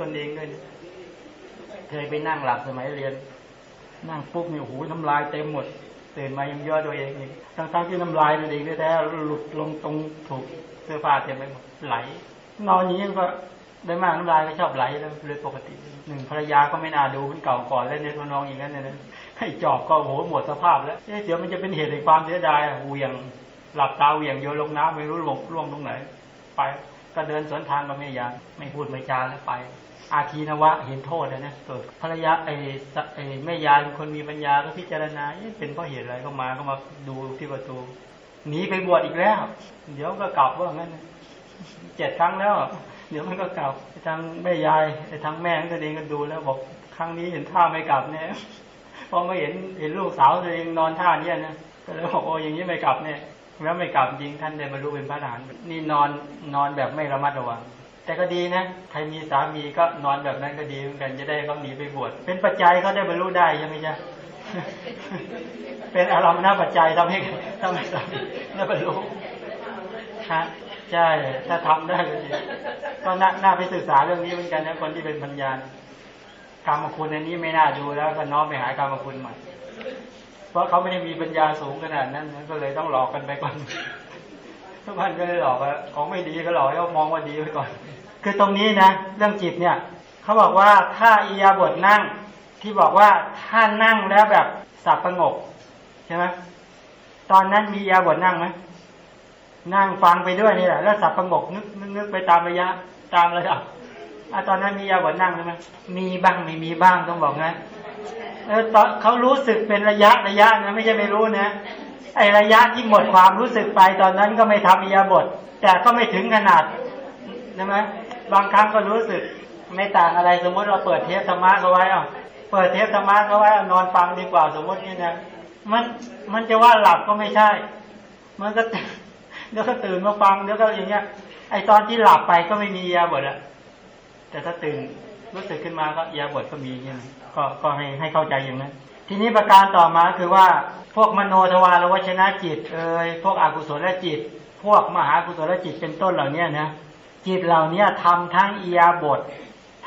ตนเองด้วยเคยไปนั่งหลับสมัยเรียน นั่งปุ๊บนี่โอ้โหน้ำลายเต็มหมดตื่นมายังย่อตัวเองอีกทั้งๆที่น้ำลายตัวเองแท้ๆหลุดลงตรงถูกเสื้อผ้าเต็มไปหมดไหล นอนอย่างนี้ก็ได้มากน้ำลายก็ชอบไหลแล้วเลยปกติหนึ่งภรรยาก็ไม่น่าดูมันเก่าก่อนแล้วเนี่ยมันนองอย่างนั้นเนี่ยให้จอบก็โหหมดสภาพแล้วเดี๋ยวมันจะเป็นเหตุแห่งความเสียดายเหวี่ยงหลับตาเหวี่ยงโยนลงน้ำไม่รู้หลบร่วงตรงไหน ไป ก็เดินสวนทางกับแม่ยาไม่พูดไม่จาแล้วไป อาทีนวะเห็นโทษเลยนะเกิดภรรยาไอ้ไอ้แม่ยาเป็นคนมีปัญญาก็พิจารณาเป็นเพราะเหตุอะไรก็มาก็มาดูที่ประตูหนีไปบวชอีกแล้ว เดี๋ยวก็กลับว่างั้นเจ็ดครั้งแล้ว เดี๋ยวมันก็กลับทางแม่ยายไอ้ทางแม่ตัวเองก็ดูแล้วบอกครั้งนี้เห็นท่าไม่กลับเนี่ยพอมาเห็นเห็นลูกสาวตัวเองนอนท่าเนี้ยนะก็เลยบอกโอ้อย่างนี้ไม่กลับเนี่ย แล้วไม่กลับจริงท่านได้บรรลุเป็นพระอรหันต์นี่นอนนอนแบบไม่ระมัดระวังแต่ก็ดีนะใครมีสามีก็นอนแบบนั้นก็ดีเหมือนกันจะได้เขาหนีไปบวชเป็นปัจจัยเขาได้บรรลุได้ใช่ไหมจ๊ะเป็นอารมณ์หน้าปัจจัยทำให้ทำให้สามีได้บรรลุฮะใช่ถ้าทำได้ก็ดีก็น่าน่าไปศึกษาเรื่องนี้เหมือนกันนะคนที่เป็นปัญญากรรมคุณในนี้ไม่น่าดูแล้วก็น้อมไปหากรรมคุณใหม่ ราะเขาไม่ได้มีปัญญาสูงขนาดนั้นก็เลยต้องหลอกกันไปก่อนทุกท่านก็เลยหลอกว่าของไม่ดีก็หลอกให้เขามองว่าดีไปก่อน คือตรงนี้นะเรื่องจิตเนี่ยเขาบอกว่าถ้าอียาบทนั่งที่บอกว่าถ้านั่งแล้วแบบสับประงกใช่ไหมตอนนั้นมียาบทนั่งไหมนั่งฟังไปด้วยนี่แหละแล้วสับประงกนึกนึกไปตามระยะตามระดับอะตอนนั้นมีอียาบทนั่งใช่ไหมมีบ้างไม่มีบ้างต้องบอกนะ เออตอนเขารู้สึกเป็นระยะระยะนะไม่ใช่ไม่รู้นะไอระยะที่หมดความรู้สึกไปตอนนั้นก็ไม่ทำอียาบท แต่ก็ไม่ถึงขนาดใช่ไหมบางครั้งก็รู้สึกไม่ต่างอะไรสมมติเราเปิดเทปธรรมะเขาไว้อะเปิดเทปธรรมะเขาไว้นอนฟังดีกว่าสมมตินี่นะมันมันจะว่าหลับก็ไม่ใช่ มันก็เดี๋ยวก็ตื่นมาฟังเดี๋ยวก็อย่างเงี้ย ไอตอนที่หลับไปก็ไม่มียาบทอะแต่ถ้าตื่น รู้สึกขึ้นมาก็ยาบทก็มีอย่างนี้ก็ก็ให้ให้เข้าใจอย่างนั้น ทีนี้ประการต่อมาคือว่าพวกมโนทวารวชนะจิตเอ่ยพวกอกุศลจิต พวกมหากุศลจิตเป็นต้นเหล่านี้นะจิตเหล่านี้ทำทั้งอียาบท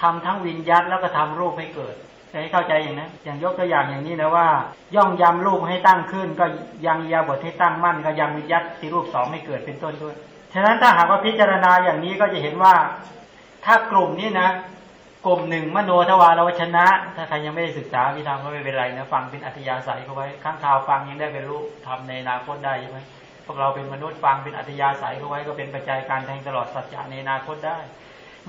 ทำทั้งวิญญาตแล้วก็ทำรูปให้เกิดให้เข้าใจอย่างนั้นอย่างยกตัวอย่างอย่างนี้นะว่า ย่องยำรูปให้ตั้งขึ้น ก็ยังอียาบทให้ตั้งมั่น ก็ยังวิญญาตที่รูปสองให้เกิดเป็นต้นด้วย ฉะนั้นถ้าหากว่าพิจารณาอย่างนี้ก็จะเห็นว่า ถ้ากลุ่มนี้นะ กลุ่มหนึ่งมโนทวารวชนะ ถ้าใครยังไม่ได้ศึกษาวิธรรมก็ไม่เป็นไรนะฟังเป็นอัธยาศัยเขาไว้ข้างข่าวฟังยังได้ไปรู้ทำในอนาคตได้ใช่ไหมพวกเราเป็นมนุษย์ฟังเป็นอัธยาศัยเขาไว้ก็เป็นปัจจัยการแทงตลอดสัจจะในอนาคตได้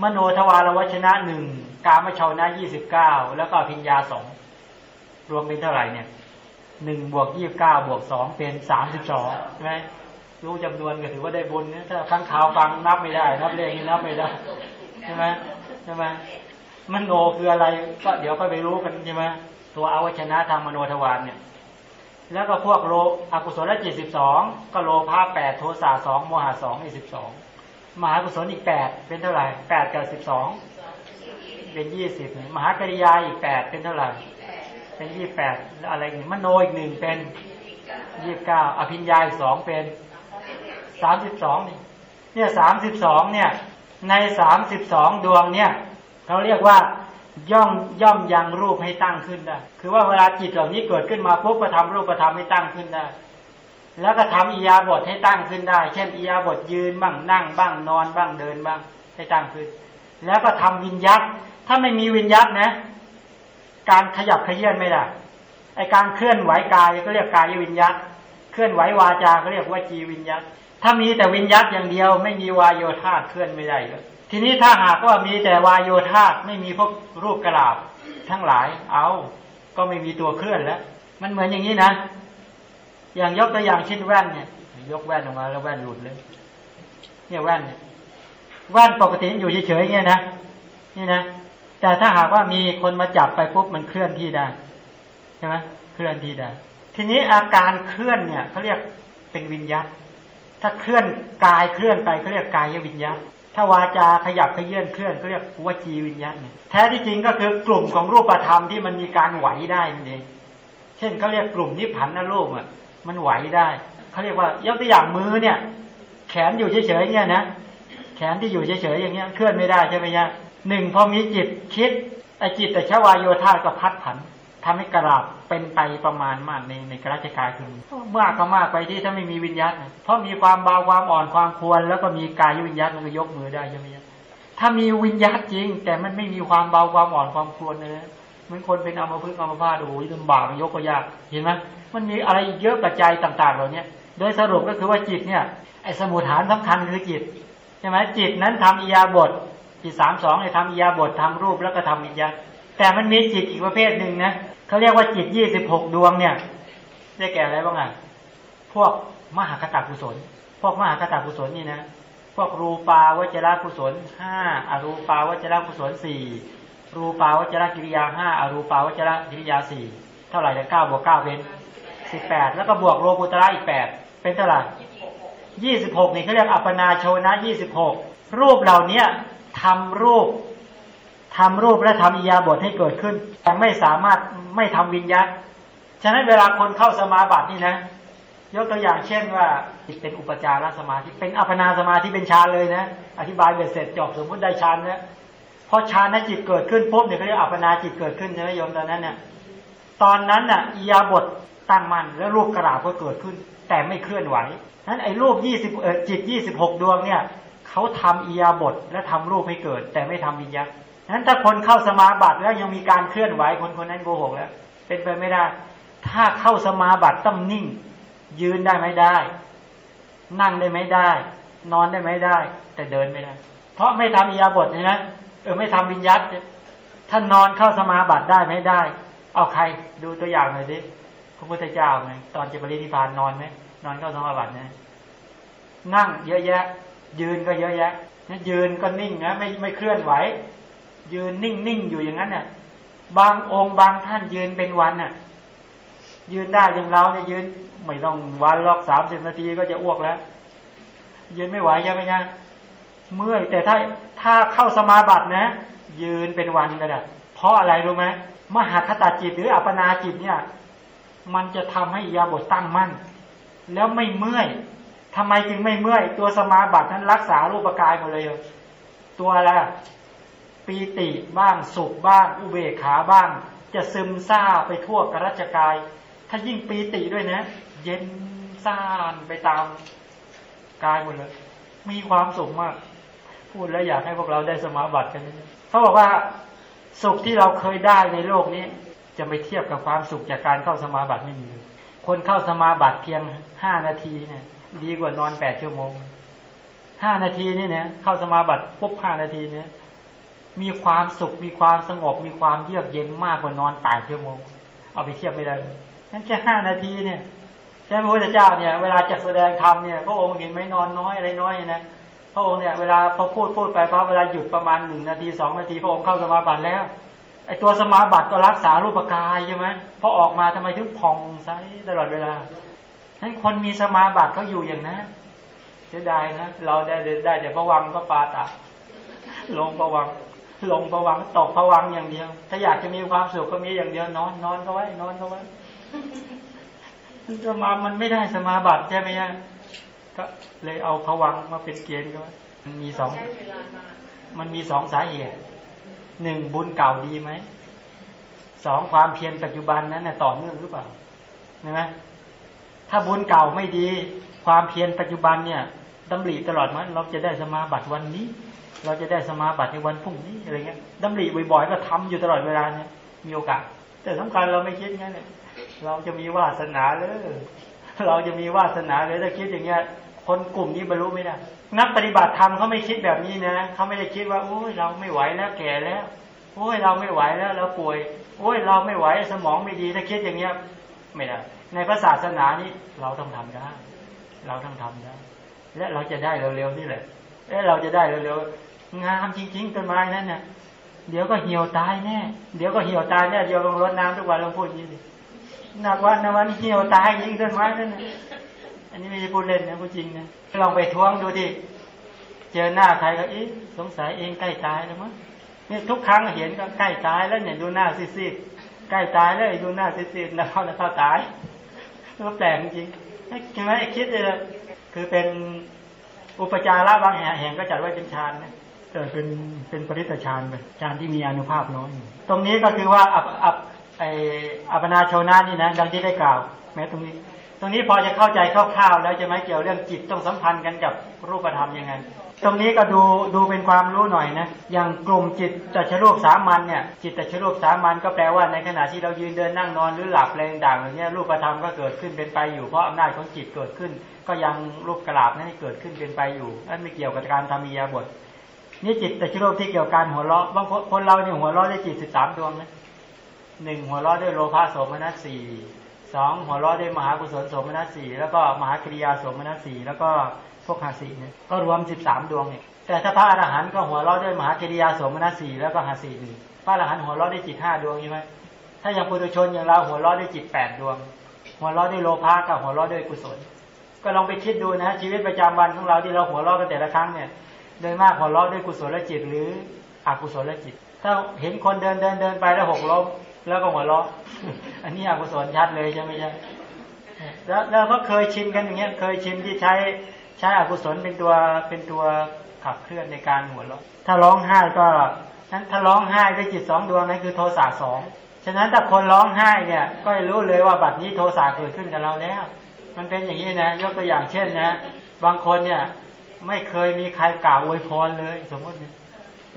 มโนทวารวชนะหนึ่งกามชาวนะยี่สิบเก้าแล้วก็พิญญาสองรวมเป็นเท่าไหร่เนี่ยหนึ่งบวกยี่สิบเก้าบวกสองเป็นสามสิบสองใช่ไหมรู้จำนวนก็ถือว่าได้บุญนะถ้าข้างข่าวฟังนับไม่ได้ นับเลขนี่นับไม่ได้ใช่ไหมใช่ไหม มโนคืออะไร ก็เดี๋ยวก็ไปรู้กันใช่ไหมตัวอวัชนะทางมโนทวารเนี่ย แล้วก็พวกโลอกุศลจิตสิบสองก็โลภะแปดโทสะสองโมหะสองอีสิบสองมหากุศลอีกแปดเป็นเท่าไหร่แปดกับสิบสองเป็นยี่สิบมหากริยาอีกแปดเป็นเท่าไหร่เป็นยี่แปดแล้วอะไรอีกมโนอีกหนึ่งเป็นยี่เก้าอภิญญาอีกสองเป็นสามสิบสองเนี่ยสามสิบสองเนี่ย ในสามสิบสองดวงเนี่ย เขาเรียกว่าย่อมย่อมยังรูปให้ตั้งขึ้นได้ คือว่าเวลาจิตเหล่านี้เกิดขึ้นมาปุ๊บก็ทำรูปธรรมให้ตั้งขึ้นได้ แล้วก็ทำอียาบทให้ตั้งขึ้นได้ เช่นอียาบทยืนบ้างนั่งบ้างนอนบ้างเดินบ้างให้ตั้งขึ้น แล้วก็ทำวิญญัตถ้าไม่มีวิญญัตนะ การขยับขยื่นไม่ได้ไอการเคลื่อนไหวกายก็เรียกกายวิญญัตเคลื่อนไหววาจาก็เรียกว่าจีวิญญัตถ้ามีแต่วิญญัตอย่างเดียว ไม่มีวายโยธาเคลื่อนไม่ได้เลย ทีนี้ถ้าหากว่ามีแต่วายโยธาไม่มีพวกรูปกระลาบทั้งหลาย เอาก็ไม่มีตัวเคลื่อนแล้ว มันเหมือนอย่างนี้นะ อย่างยกตัวอย่างเช่นแว่นเนี่ย ยกแว่นออกมาแล้วแว่นหลุดเลย เนี่ยแว่นเนี่ยแว่นปกติอยู่เฉยๆเงี้ยนะ นี่นะ แต่ถ้าหากว่ามีคนมาจับไปปุ๊บมันเคลื่อนที่ได้ใช่ไหมเคลื่อนที่ได้ ทีนี้อาการเคลื่อนเนี่ยเขาเรียกเป็นวิญญาตถ้าเคลื่อนกายเคลื่อนไปเขาเรียกกายวิญญาต ถ้าวาจาขยับขยื่นเคลื่อนเขาเรียกวจีวิญญาตเนี่ยแท้ที่จริงก็คือกลุ่มของรูปธรรมที่มันมีการไหวได้นั่นเองเช่นเขาเรียกกลุ่มนิพพานนรูปอะ มันไหวได้เขาเรียกว่ายกตัวอย่างมือเนี่ย แขนอยู่เฉยๆเนี่ยนะแขนที่อยู่เฉยๆอย่างเงี้ยเคลื่อนไม่ได้ใช่ไหมยะหนึ่งพอมีจิตคิดไอจิตแต่ชวายโยธาก็พัดผันทำให้กระลาบ เป็นไปประมาณมากในในกระจกายคือมากก็มากไปที่ถ้าไม่มีวิญญาณเพราะมีความเบาความอ่อนความควร แล้วก็มีกายวิญญาณมันก็ยกมือได้ใช่ไหมถ้ามีวิญญาณจริง แต่มันไม่มีความเบาความอ่อนความควรเลยเหมือนคนเป็นอัมาพฤกษ์อัมาพาตโอ้ยลำบากยกก็ยากเห็นไหมมันมีอะไรเยอะปัจจัยต่างๆเหล่านี้โดยสรุปก็คือว่าจิตเนี่ยไอ้สมุทฐานสำคัญคือจิตใช่ไหมจิตนั้นทำอียาบทจิตสามสองให้ทำอียาบททำรูปแล้วก็ทำวิญญาณ แต่มันมีจิตอีกประเภทหนึ่งนะเขาเรียกว่าจิตยี่สิบหกดวงเนี่ยได้แก่อะไรบ้างอะพวกมหาคตากุศล พวกมหาคตากุศลนี่นะ พวกรูปาวจระกุศลห้าอรูปาวจระกุศลสี่รูปาวจระกิริยาห้าอรูปาวจระกิริยาสี่เท่าไหร่เลยเก้าบวกเก้าเป็นสิบแปดแล้วก็บวกโลกุตระอีกแปดเป็นเท่าไหร่ยี่สิบหกนี่เขาเรียกอัปปนาโชนะยี่สิบหกรูปเหล่าเนี้ยทำรูป ทำรูปและทำอิยาบทให้เกิดขึ้นแต่ไม่สามารถไม่ทำวิญญาณฉะนั้นเวลาคนเข้าสมาบัตินี่นะ ยกตัวอย่างเช่นว่าจิตเป็นอุปจารสมาธิเป็นอัปนาสมาธิเป็นฌานเลยนะ อธิบายเบ็ดเสร็จจบสมมติได้ฌานนะพอฌานนั้นจิตเกิดขึ้นปุ๊บเนี่ยเขาเรียกอัปนาจิตเกิดขึ้นใช่ไหมโยมตอนนั้นเนี่ยตอนนั้นน่ะอิยาบทตั้งมั่นแล้วรูปกระดาษก็เกิดขึ้น แต่ไม่เคลื่อนไหวนั้นไอ้รูปยี่สิบจิตยี่สิบหกดวงเนี่ยเขาทำอียาบทและทำรูปให้เกิด แต่ไม่ทำวิญญาณ นั้นถ้าคนเข้าสมาบัติแล้วยังมีการเคลื่อนไหวคนคนนั้นโกหกแล้ว เป็นไปไม่ได้ ถ้าเข้าสมาบัติต้องนิ่ง ยืนได้ไหมได้ นั่งได้ไหมได้ นอนได้ไหมได้ แต่เดินไม่ได้ เพราะไม่ทำอียาบทใช่ไหมเออไม่ทำวิญญาณท่านนอนเข้าสมาบัติได้ไหมได้ เอาใครดูตัวอย่างหน่อยดิพระพุทธเจ้าไงตอนจะปรินิพานนอนไหมนอนเข้าสมาบัตินะนั่งเยอะแยะ ยืนก็เยอะแยะนะยืนก็นิ่งนะไม่ไม่เคลื่อนไหว ยืนนิ่งนิ่งอยู่อย่างนั้นเนี่ยบางองค์บางท่านยืนเป็นวันน่ะ ยืนได้อย่างเราเนี่ยยืนไม่ต้องวันลอกสามสิบนาทีก็จะอ้วกแล้ว ยืนไม่ไหวใช่ไหมนะเมื่อยแต่ถ้าถ้าเข้าสมาบัตินะ ยืนเป็นวันก็ได้เพราะอะไรรู้ไหมมหาคตาจิตหรืออัปนาจิตเนี่ย มันจะทำให้ยาบทตั้งมั่น แล้วไม่เมื่อยทำไมจึงไม่เมื่อย ตัวสมาบัตินั้นรักษารูปกายหมดเลย ตัวอะไร ปีติบ้างสุขบ้าง อุเบกขาบ้าง จะซึมซาไปทั่วกระจกาย ถ้ายิ่งปีติด้วยนะ เย็นซ่านไปตามกายหมดเลย มีความสุขมาก พูดแล้วอยากให้พวกเราได้สมาบัติกันเขาบอกว่าสุขที่เราเคยได้ในโลกนี้ จะไปเทียบกับความสุขจากการเข้าสมาบัติไม่มีคนเข้าสมาบัติเพียงห้านาทีเนี่ยดีกว่านอนแปดชั่วโมงห้านาทีนี่เนี่ยเข้าสมาบัติปุ๊บห้านาทีเนี่ย มีความสุขมีความสงบมีความเยือกเย็นมากกว่านอนแปดชั่วโมง เอาไปเทียบไม่ได้นั่นแค่ห้านาทีเนี่ยใช่ไหมพระพุทธเจ้าเนี่ยเวลาจะแสดงธรรมเนี่ยพระองค์เห็นไหมนอนน้อยอะไรน้อยนะพระองค์เนี่ยเวลาพอพูดพูดไปพอเวลาหยุดประมาณหนึ่งนาทีสองนาทีพระองค์เข้าสมาบัติแล้วไอตัวสมาบัติก็รักษารูปกายใช่ไหมพอออกมาทำไมถึงผ่องใสตลอดเวลานั้นคนมีสมาบัติเขาอยู่อย่างนั้นเสียดายนะเราได้ได้แต่ระวังก็ปาตะลงระวัง ลงระวังตกระวังอย่างเดียว ถ้าอยากจะมีความสุขก็มีอย่างเดียวนอนนอนก็ไว้ นอนก็ไว้สมามันไม่ได้สมาบัติใช่ไหมฮะก็เลยเอาระวังมาเป็นเกณฑ์ก็มันมีสองมันมีสองสาเหตุหนึ่งบุญเก่าดีไหมสองความเพียรปัจจุบันนั้นต่อเนื่องหรือเปล่าใช่ไหมถ้าบุญเก่าไม่ดี ความเพียรปัจจุบันเนี่ยดำริตลอดมั้ยเราจะได้สมาบัติวันนี้ เราจะได้สมาบัติในวันพรุ่งนี้อะไรเงี้ยดำริบ่อยๆก็ทำอยู่ตลอดเวลาเนี่ยมีโอกาส แต่สำคัญเราไม่คิดงั้นเนี่ยเราจะมีวาสนาเลยเราจะมีวาสนาเลยถ้าคิดอย่างเงี้ย คนกลุ่มนี้บรรลุไม่ได้นักปฏิบัติธรรมเขาไม่คิดแบบนี้นะเขาไม่ได้คิดว่าโอ้ยเราไม่ไหวแล้วแก่แล้วโอ้ยเราไม่ไหวแล้วเราป่วยโอ้ยเราไม่ไหวสมองไม่ดีถ้าคิดอย่างเงี้ยไม่ได้ในพระศาสนานี้เราต้องทำได้ เราต้องทำได้ และเราจะได้เร็วๆนี่แหละ เออเราจะได้เร็วๆงามจริง ๆต้นไม้นั่นเนี่ยเดี๋ยวก็เหี่ยวตายแน่ เดี๋ยวก็เหี่ยวตายแน่เดี๋ยวลงรดน้ำทุกวันเราพูดอย่างนี้หนักวันนะวันเหี่ยวตายจริงต้นไม้นั่นนะอันนี้ไม่ใช่พูดเล่นนะพูดจริงนะลองไปท้วงดูดิเจอหน้าใครก็อ๊ะสงสัยเองใกล้ตายแล้วมั้งนี่ทุกครั้งเห็นก็ใกล้ตายแล้วเนี่ยดูหน้าซีดๆใกล้ตายแล้วดูหน้าซีดๆนะเขาจะเข้าตายก็แปลกจริงใช่ไหมคิดเลยคือเป็น อุปจาระบางแห่งก็จัดไว้เป็นฌานนะแต่เป็นเป็นปริตฌานไปฌานที่มีอนุภาพน้อย ตรงนี้ก็คือว่าอับอับไออัปนาโชนานี่นะดังที่ได้กล่าว แม้ตรงนี้ ตรงนี้พอจะเข้าใจคร่าวๆแล้วจะไหมเกี่ยวเรื่องจิตต้องสัมพันธ์กันกับรูปธรรมยังไง ตรงนี้ก็ดูดูเป็นความรู้หน่อยนะ อย่างกลุ่มจิตตัชรูปสามัญเนี่ย จิตตัชรูปสามัญก็แปลว่าในขณะที่เรายืนเดินนั่งนอนหรือหลับอะไรต่างๆเหล่านี้ยรูปธรรมก็เกิดขึ้นเป็นไปอยู่เพราะอำนาจของจิตเกิดขึ้น ก็ยังรูปกราบนั้นเกิดขึ้นเป็นไปอยู่นั่นไม่เกี่ยวกับการทำมียาบทนี่จิตตัชรูปที่เกี่ยวกับการหัวเราะบางคนเราเนี่ยหัวเราะได้จิตสิบสามดวงนะหนึ่งหัวเราะด้วยโลภะโสมนัสสี่ สองหัวเราะด้วยมหากุศลสมนัสสี่แล้วก็มหากริยาสมนัสสี่แล้วก็พวกหาสีเนี่ยก็รวมสิบสามดวงเนี่ยแต่ถ้าพระอรหันต์ก็หัวเราะด้วยมหากริยาสมนัสสี่แล้วก็หาสีหนึ่งพระอรหันต์หัวเราะได้จิตห้าดวงใช่ไหมถ้าอย่างปุถุชนอย่างเราหัวเราะได้จิตแปดดวง หัวเราะด้วยโลภะกับหัวเราะด้วยกุศล ก็ลองไปคิดดูนะชีวิตประจำวันของเราที่เราหัวเราะกันแต่ละครั้งเนี่ยโดยมากหัวเราะด้วยกุศลจิตหรืออกุศลจิต ถ้าเห็นคนเดินเดินเดินไปแล้วหกล้ม แล้วก็หัวเราะอันนี้อกุศลชัดเลยใช่ไหมใช่แล้วเราก็เคยชินกันอย่างเงี้ย เคยชินที่ใช้ใช้อกุศลเป็นตัวเป็นตัวขับเคลื่อนในการหัวเราะถ้าร้องไห้ก็นั้นถ้าร้องไห้ด้วยจิตสองดวงนั่นคือโทสะสองฉะนั้นถ้าคนร้องไห้เนี่ย ก็รู้เลยว่าบัดนี้โทสะเกิดขึ้นกับเราแล้ว มันเป็นอย่างนี้นะยกตัวอย่างเช่นนะ บางคนเนี่ย ไม่เคยมีใครกล่าวอวยพรเลย สมมติ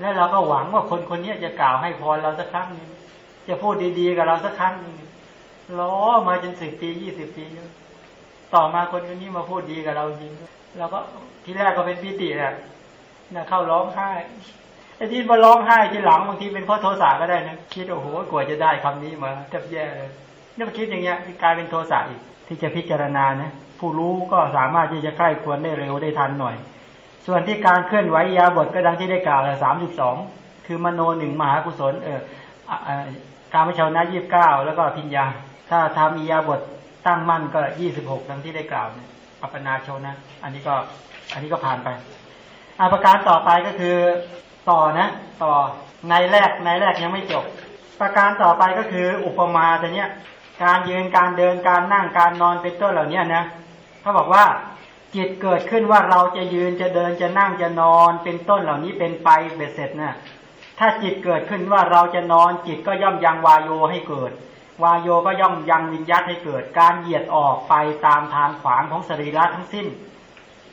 แล้วเราก็หวังว่าคนคนนี้จะกล่าวให้พรเราสักครั้งนึง จะพูดดีๆกับเราสักครั้งล้อมาจนสิบปียี่สิบปีต่อมาคนคนนี้มาพูดดีกับเราจริงเราก็ทีแรกก็เป็นพิติแหละนะเข้าร้องไห้ไอ้ที่มาร้องไห้ทีหลังบางทีเป็นเพราะโทสะก็ได้นะคิดโอ้โหกว่าจะได้คำนี้มาแทบแย่เลยนี่มาคิดอย่างเงี้ยกลายเป็นโทสะอีกที่จะพิจารณานะผู้รู้ก็สามารถที่จะใกล้ควรได้เร็วได้ทันหน่อย ส่วนที่การเคลื่อนไหวยาบทก็ดังที่ได้กล่าวเลยสามสิบสองคือมโนหนึ่งมหากุศลเออ การมชาวนะยี่สิบเก้าแล้วก็พิญญา ถ้าทำอียาบทตั้งมั่นก็ยี่สิบหกดังที่ได้กล่าวเนี่ยอัปนาโชนะ อันนี้ก็อันนี้ก็ผ่านไปอาประการต่อไปก็คือต่อนะ ต่อในแรกในแรกยังไม่จบ ประการต่อไปก็คืออุปมาแต่เนี้ยการยืนการเดินการนั่งการนอนเป็นต้นเหล่านี้นะเขาบอกว่าจิตเกิดขึ้นว่าเราจะยืนจะเดินจะนั่งจะนอนเป็นต้นเหล่านี้เป็นไปเบ็ดเสร็จนะ ถ้าจิตเกิดขึ้นว่าเราจะนอนจิตก็ย่อมยังวายโยให้เกิด วายโยก็ย่อมยังวิญญาตให้เกิด การเหยียดออกไปตามทางขวางของสรีระทั้งสิ้น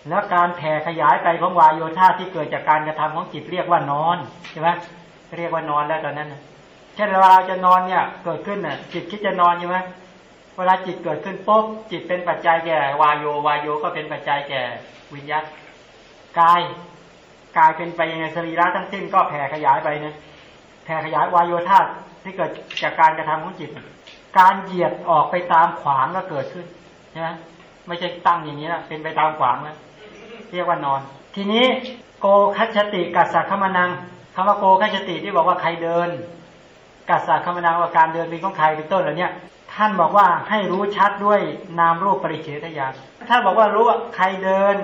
แล้วการแผ่ขยายไปของวายโยธาที่เกิดจากการกระทำของจิตเรียกว่านอนใช่ไหมเรียกว่านอนแล้วตอนนั้นเช่นเวลาจะนอนเนี่ยเกิดขึ้นน่ะ จิตคิดจะนอนใช่ไหมเวลาจิตเกิดขึ้นปุ๊บจิตเป็นปัจจัยแก่วายโยวายโยก็เป็นปัจจัยแก่วิญญาตกาย กายเป็นไปยังไงสรีระทั้งสิ้นก็แผ่ขยายไปนะแผ่ขยายวายโยธาที่เกิดจากการกระทำของจิต การเหยียดออกไปตามขวางก็เกิดขึ้นนะไม่ใช่ตั้งอย่างนี้นะเป็นไปตามขวางนะเรียกว่านอน ทีนี้โกคัจติกัสสะขมานังคำว่าโกคัจติที่บอกว่าใครเดิน กัสสะขมานังว่าการเดินเป็นของใครเป็นต้นเหล่านี้ ท่านบอกว่าให้รู้ชัดด้วยนามรูปปริเฉทญาณถ้านบอกว่ารู้ว่าใครเดิน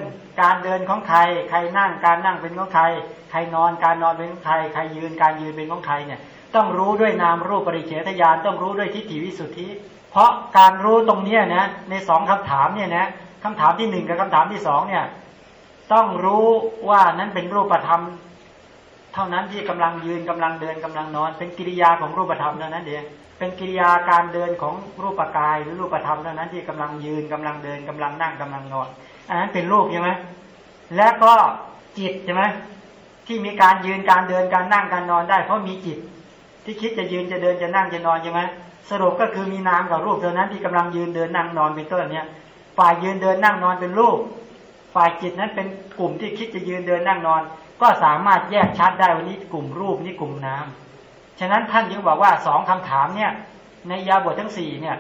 การเดินของใคร ใครนั่งการนั่งเป็นของใคร ใครนอนการนอนเป็นของใคร ใครยืนการยืนเป็นของใครเนี่ย ต้องรู้ด้วยนามรูปปริเฉทญาณต้องรู้ด้วยทิฏฐิวิสุทธิ เพราะการรู้ตรงเนี้นะในสองคำถามเนี่ยนะคำถามที่หนึ่งกับคำถามที่สองเนี่ยต้องรู้ว่านั้นเป็นรูปธรรม ท่านั้นที่กำลังยืนกำลังเดินกำลังนอน เป็นกิริยาของรูปธรรมเท่านั้นเองเป็นกิริยาการเดินของรูปกายหรือรูปธรรมเท่านั้นที่กำลังยืนกำลังเดินกำลังนั่งกำลังนอน อันนั้นเป็นรูปใช่ไหมและก็จิตใช่ไหมที่มีการยืนการเดินการนั่งการนอนได้ เพราะมีจิต ที่คิดจะยืนจะเดินจะนั่งจะนอนใช่ไหมสรุปก็คือมีนามกับรูปเท่านั้นที่กำลังยืนเดินนั่งนอนเป็นต้นเนี้ยฝ่ายยืนเดินนั่งนอนเป็นรูป ฝ่ายจิตนั้นเป็นกลุ่มที่คิดจะยืนเดินนั่งนอน ก็สามารถแยกชัดได้วันนี้กลุ่มรูปนี่กลุ่มนาฉะนั้นท่านยังบอกว่าสองคำถามเนี่ย ในยาบททั้งสี่เนี่ย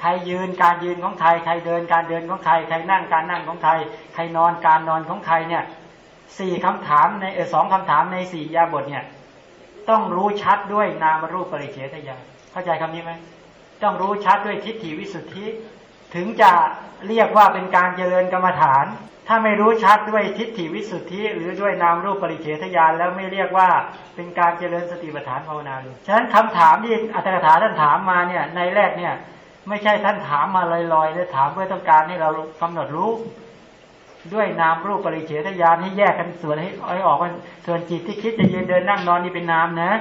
ใครยืนการยืนของใครใครเดินการเดินของใครใครนั่งการนั่งของใครใครนอนการนอนของใครเนี่ยสี่คำถามในเออสองคำถามในสี่ยาบทเนี่ย ต้องรู้ชัดด้วยนามรูปปริเฉทญาเข้าใจคำนี้ไหมต้องรู้ชัดด้วยทิฏฐิวิสุทธิ ถึงจะเรียกว่าเป็นการเจริญกรรมฐาน ถ้าไม่รู้ชัดด้วยทิฏฐิวิสุทธิ หรือด้วยนามรูปปริเฉทญาณแล้วไม่เรียกว่าเป็นการเจริญสติปัฏฐานภาวนาเลยฉะนั้นคำถามที่อัตถกถาท่านถามมาเนี่ยในแรกเนี่ยไม่ใช่ท่านถามมาลอยๆเลยถามเพื่อต้องการให้เรากำหนดรู้ด้วยนามรูปปริเฉทญาณให้แยกกันส่วนให้อ้อยออกว่าส่วนจิตที่คิดจะยืนเดินนั่งนอนนี่เป็นนามนะ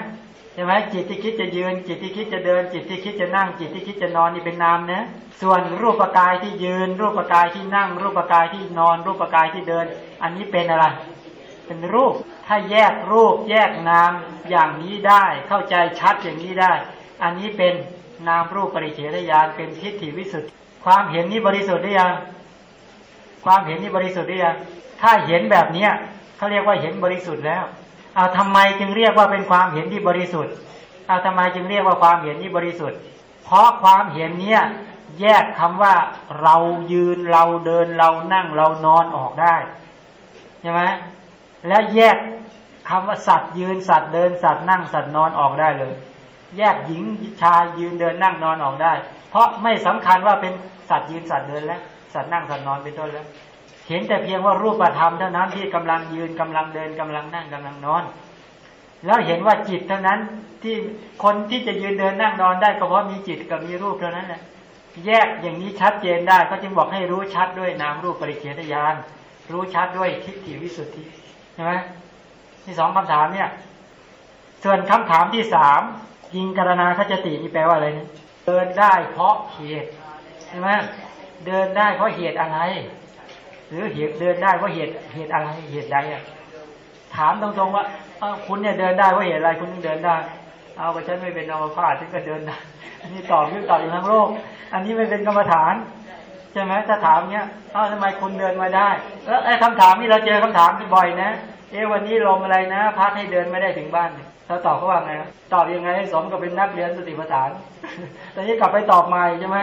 ใช่ไหมจิตที่คิดจะยืน จิตที่คิดจะเดิน จิตที่คิดจะนั่ง จิตที่คิดจะนอนนี่เป็นนามนะ ส่วนรูปกายที่ยืน รูปกายที่นั่ง รูปกายที่นอน รูปกายที่เดิน อันนี้เป็นอะไร เป็นรูป ถ้าแยกรูปแยกนามอย่างนี้ได้ เข้าใจชัดอย่างนี้ได้ อันนี้เป็นนามรูปปริเฉทญาณเป็นทิฏฐิวิสุทธิความเห็นนี้บริสุทธิ์หรือยัง ความเห็นนี้บริสุทธิ์หรือยังถ้าเห็นแบบเนี้ยเขาเรียกว่าเห็นบริสุทธิ์แล้ว เอาทำไมจึงเรียกว่าเป็นความเห็นที่บริสุทธิ์เอาทำไมจึงเรียกว่าความเห็นนี้บริสุทธิ์ เพราะความเห็นเนี้ยแยกคำว่าเรายืนเราเดินเรานั่งเรานอนออกได้ใช่ไหมและแยกคำว่าสัตว์ยืนสัตว์เดินสัตว์นั่งสัตว์นอนออกได้เลย แยกหญิงชายยืนเดินนั่งนอนออกได้ เพราะไม่สำคัญว่าเป็นสัตว์ยืนสัตว์เดินแล้วสัตว์นั่งสัตว์นอนเป็นต้นแล้ว เห็นแต่เพียงว่ารูปธรรมเท่านั้นที่กำลังยืนกำลังเดินกำลังนั่งกำลังนอน แล้วเห็นว่าจิตเท่านั้นที่คนที่จะยืนเดินนั่งนอนได้ก็เพราะมีจิตกับมีรูปเท่านั้นแหละแยกอย่างนี้ชัดเจนได้ก็จึงบอกให้รู้ชัดด้วยนามรูปปริเฉทญาณรู้ชัดด้วยทิฏฐิวิสุทธิใช่ไหมที่สองคำถามเนี่ย ส่วนคำถามที่สามยิงกรณาขจตินี่แปลว่าอะไรเนะเดินได้เพราะเหตุใช่ไหมเดินได้เพราะเหตุอะไร หรือเหตุเดินได้เพราเหตุเหตุอะไรเหตุใดอะถามตรงๆว่าคุณเนี่ยเดินได้เพราเหตุอะไรคุณถึงเดินได้ เอาไปฉันไม่เป็นอัมพาตฉันก็เดินได้อันนี้ตอบยื่ตอบอยู่ทั้งโลก อันนี้ไม่เป็นกรรมฐานใช่ไหมถ้าถามเนี้ยเอ้าทำไมคุณเดินมาได้แล้วไอ้คำถามนี้เราเจอคำถามบ่อยนะเอ๊วันนี้ลมอะไรนะพัดให้เดินไม่ได้ถึงบ้านเราตอบเขาว่าไงตอบยังไงให้สมกับเป็นนักเรียนสติปัฏฐานแต่นี้กลับไปตอบใหม่ใช่ไหม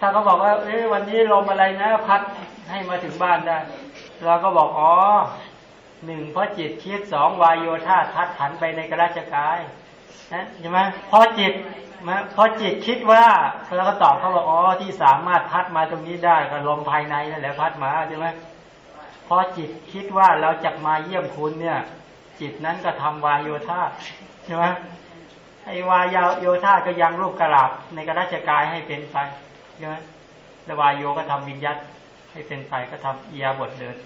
ถ้าเขาบอกว่าเอ๊วันนี้ลมอะไรนะพัด ให้มาถึงบ้านได้ เราก็บอกอ๋อหนึ่งเพราะจิตคิดสองวายโยธาทัดขันไปในกระราชกายนะใช่ไหมพอจิตมาพอจิตคิดว่าเราก็ตอบเขาบอกอ๋อที่สามารถพัดมาตรงนี้ได้ก็ลมภายในนั่นแหละพัดมาใช่ไหมพอจิตคิดว่าเราจะมาเยี่ยมคุณเนี่ย จิตนั้นก็ทำวายโยธาใช่ไหมไอ้วายโยธาก็ยังรูปกระลาบในกระราชกายให้เป็นไปใช่ไหมแล้ววายโยก็ทำวิญญาต ให้เป็นไปก็ทำเอียบทเดิน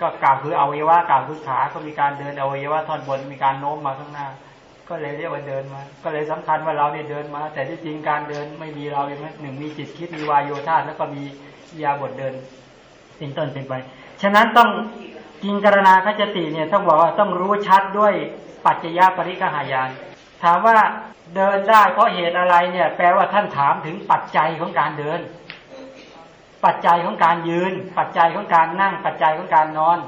ก็กล่าวคืออวัยวะกล่าวคือขาก็มีการเดินอวัยวะท่อนบนมีการโน้มมาข้างหน้า ก็เลยเรียกว่าเดินมา ก็เลยสำคัญว่าเราเนี่ยเดินมา แต่ที่จริงการเดินไม่มีเราเองหนึ่งมีจิตคิดมีวายโยธาแล้วก็มียาบทเดินเป็นต้นเป็นไป ฉะนั้นต้องกินกรณาขจติเนี่ยต้องบอกว่าต้องรู้ชัดด้วยปัจจยปริกหายาน ถามว่าเดินได้เพราะเหตุอะไรเนี่ย แปลว่าท่านถามถึงปัจจัยของการเดิน ปัจจัยของการยืน ปัจจัยของการนั่ง ปัจจัยของการนอน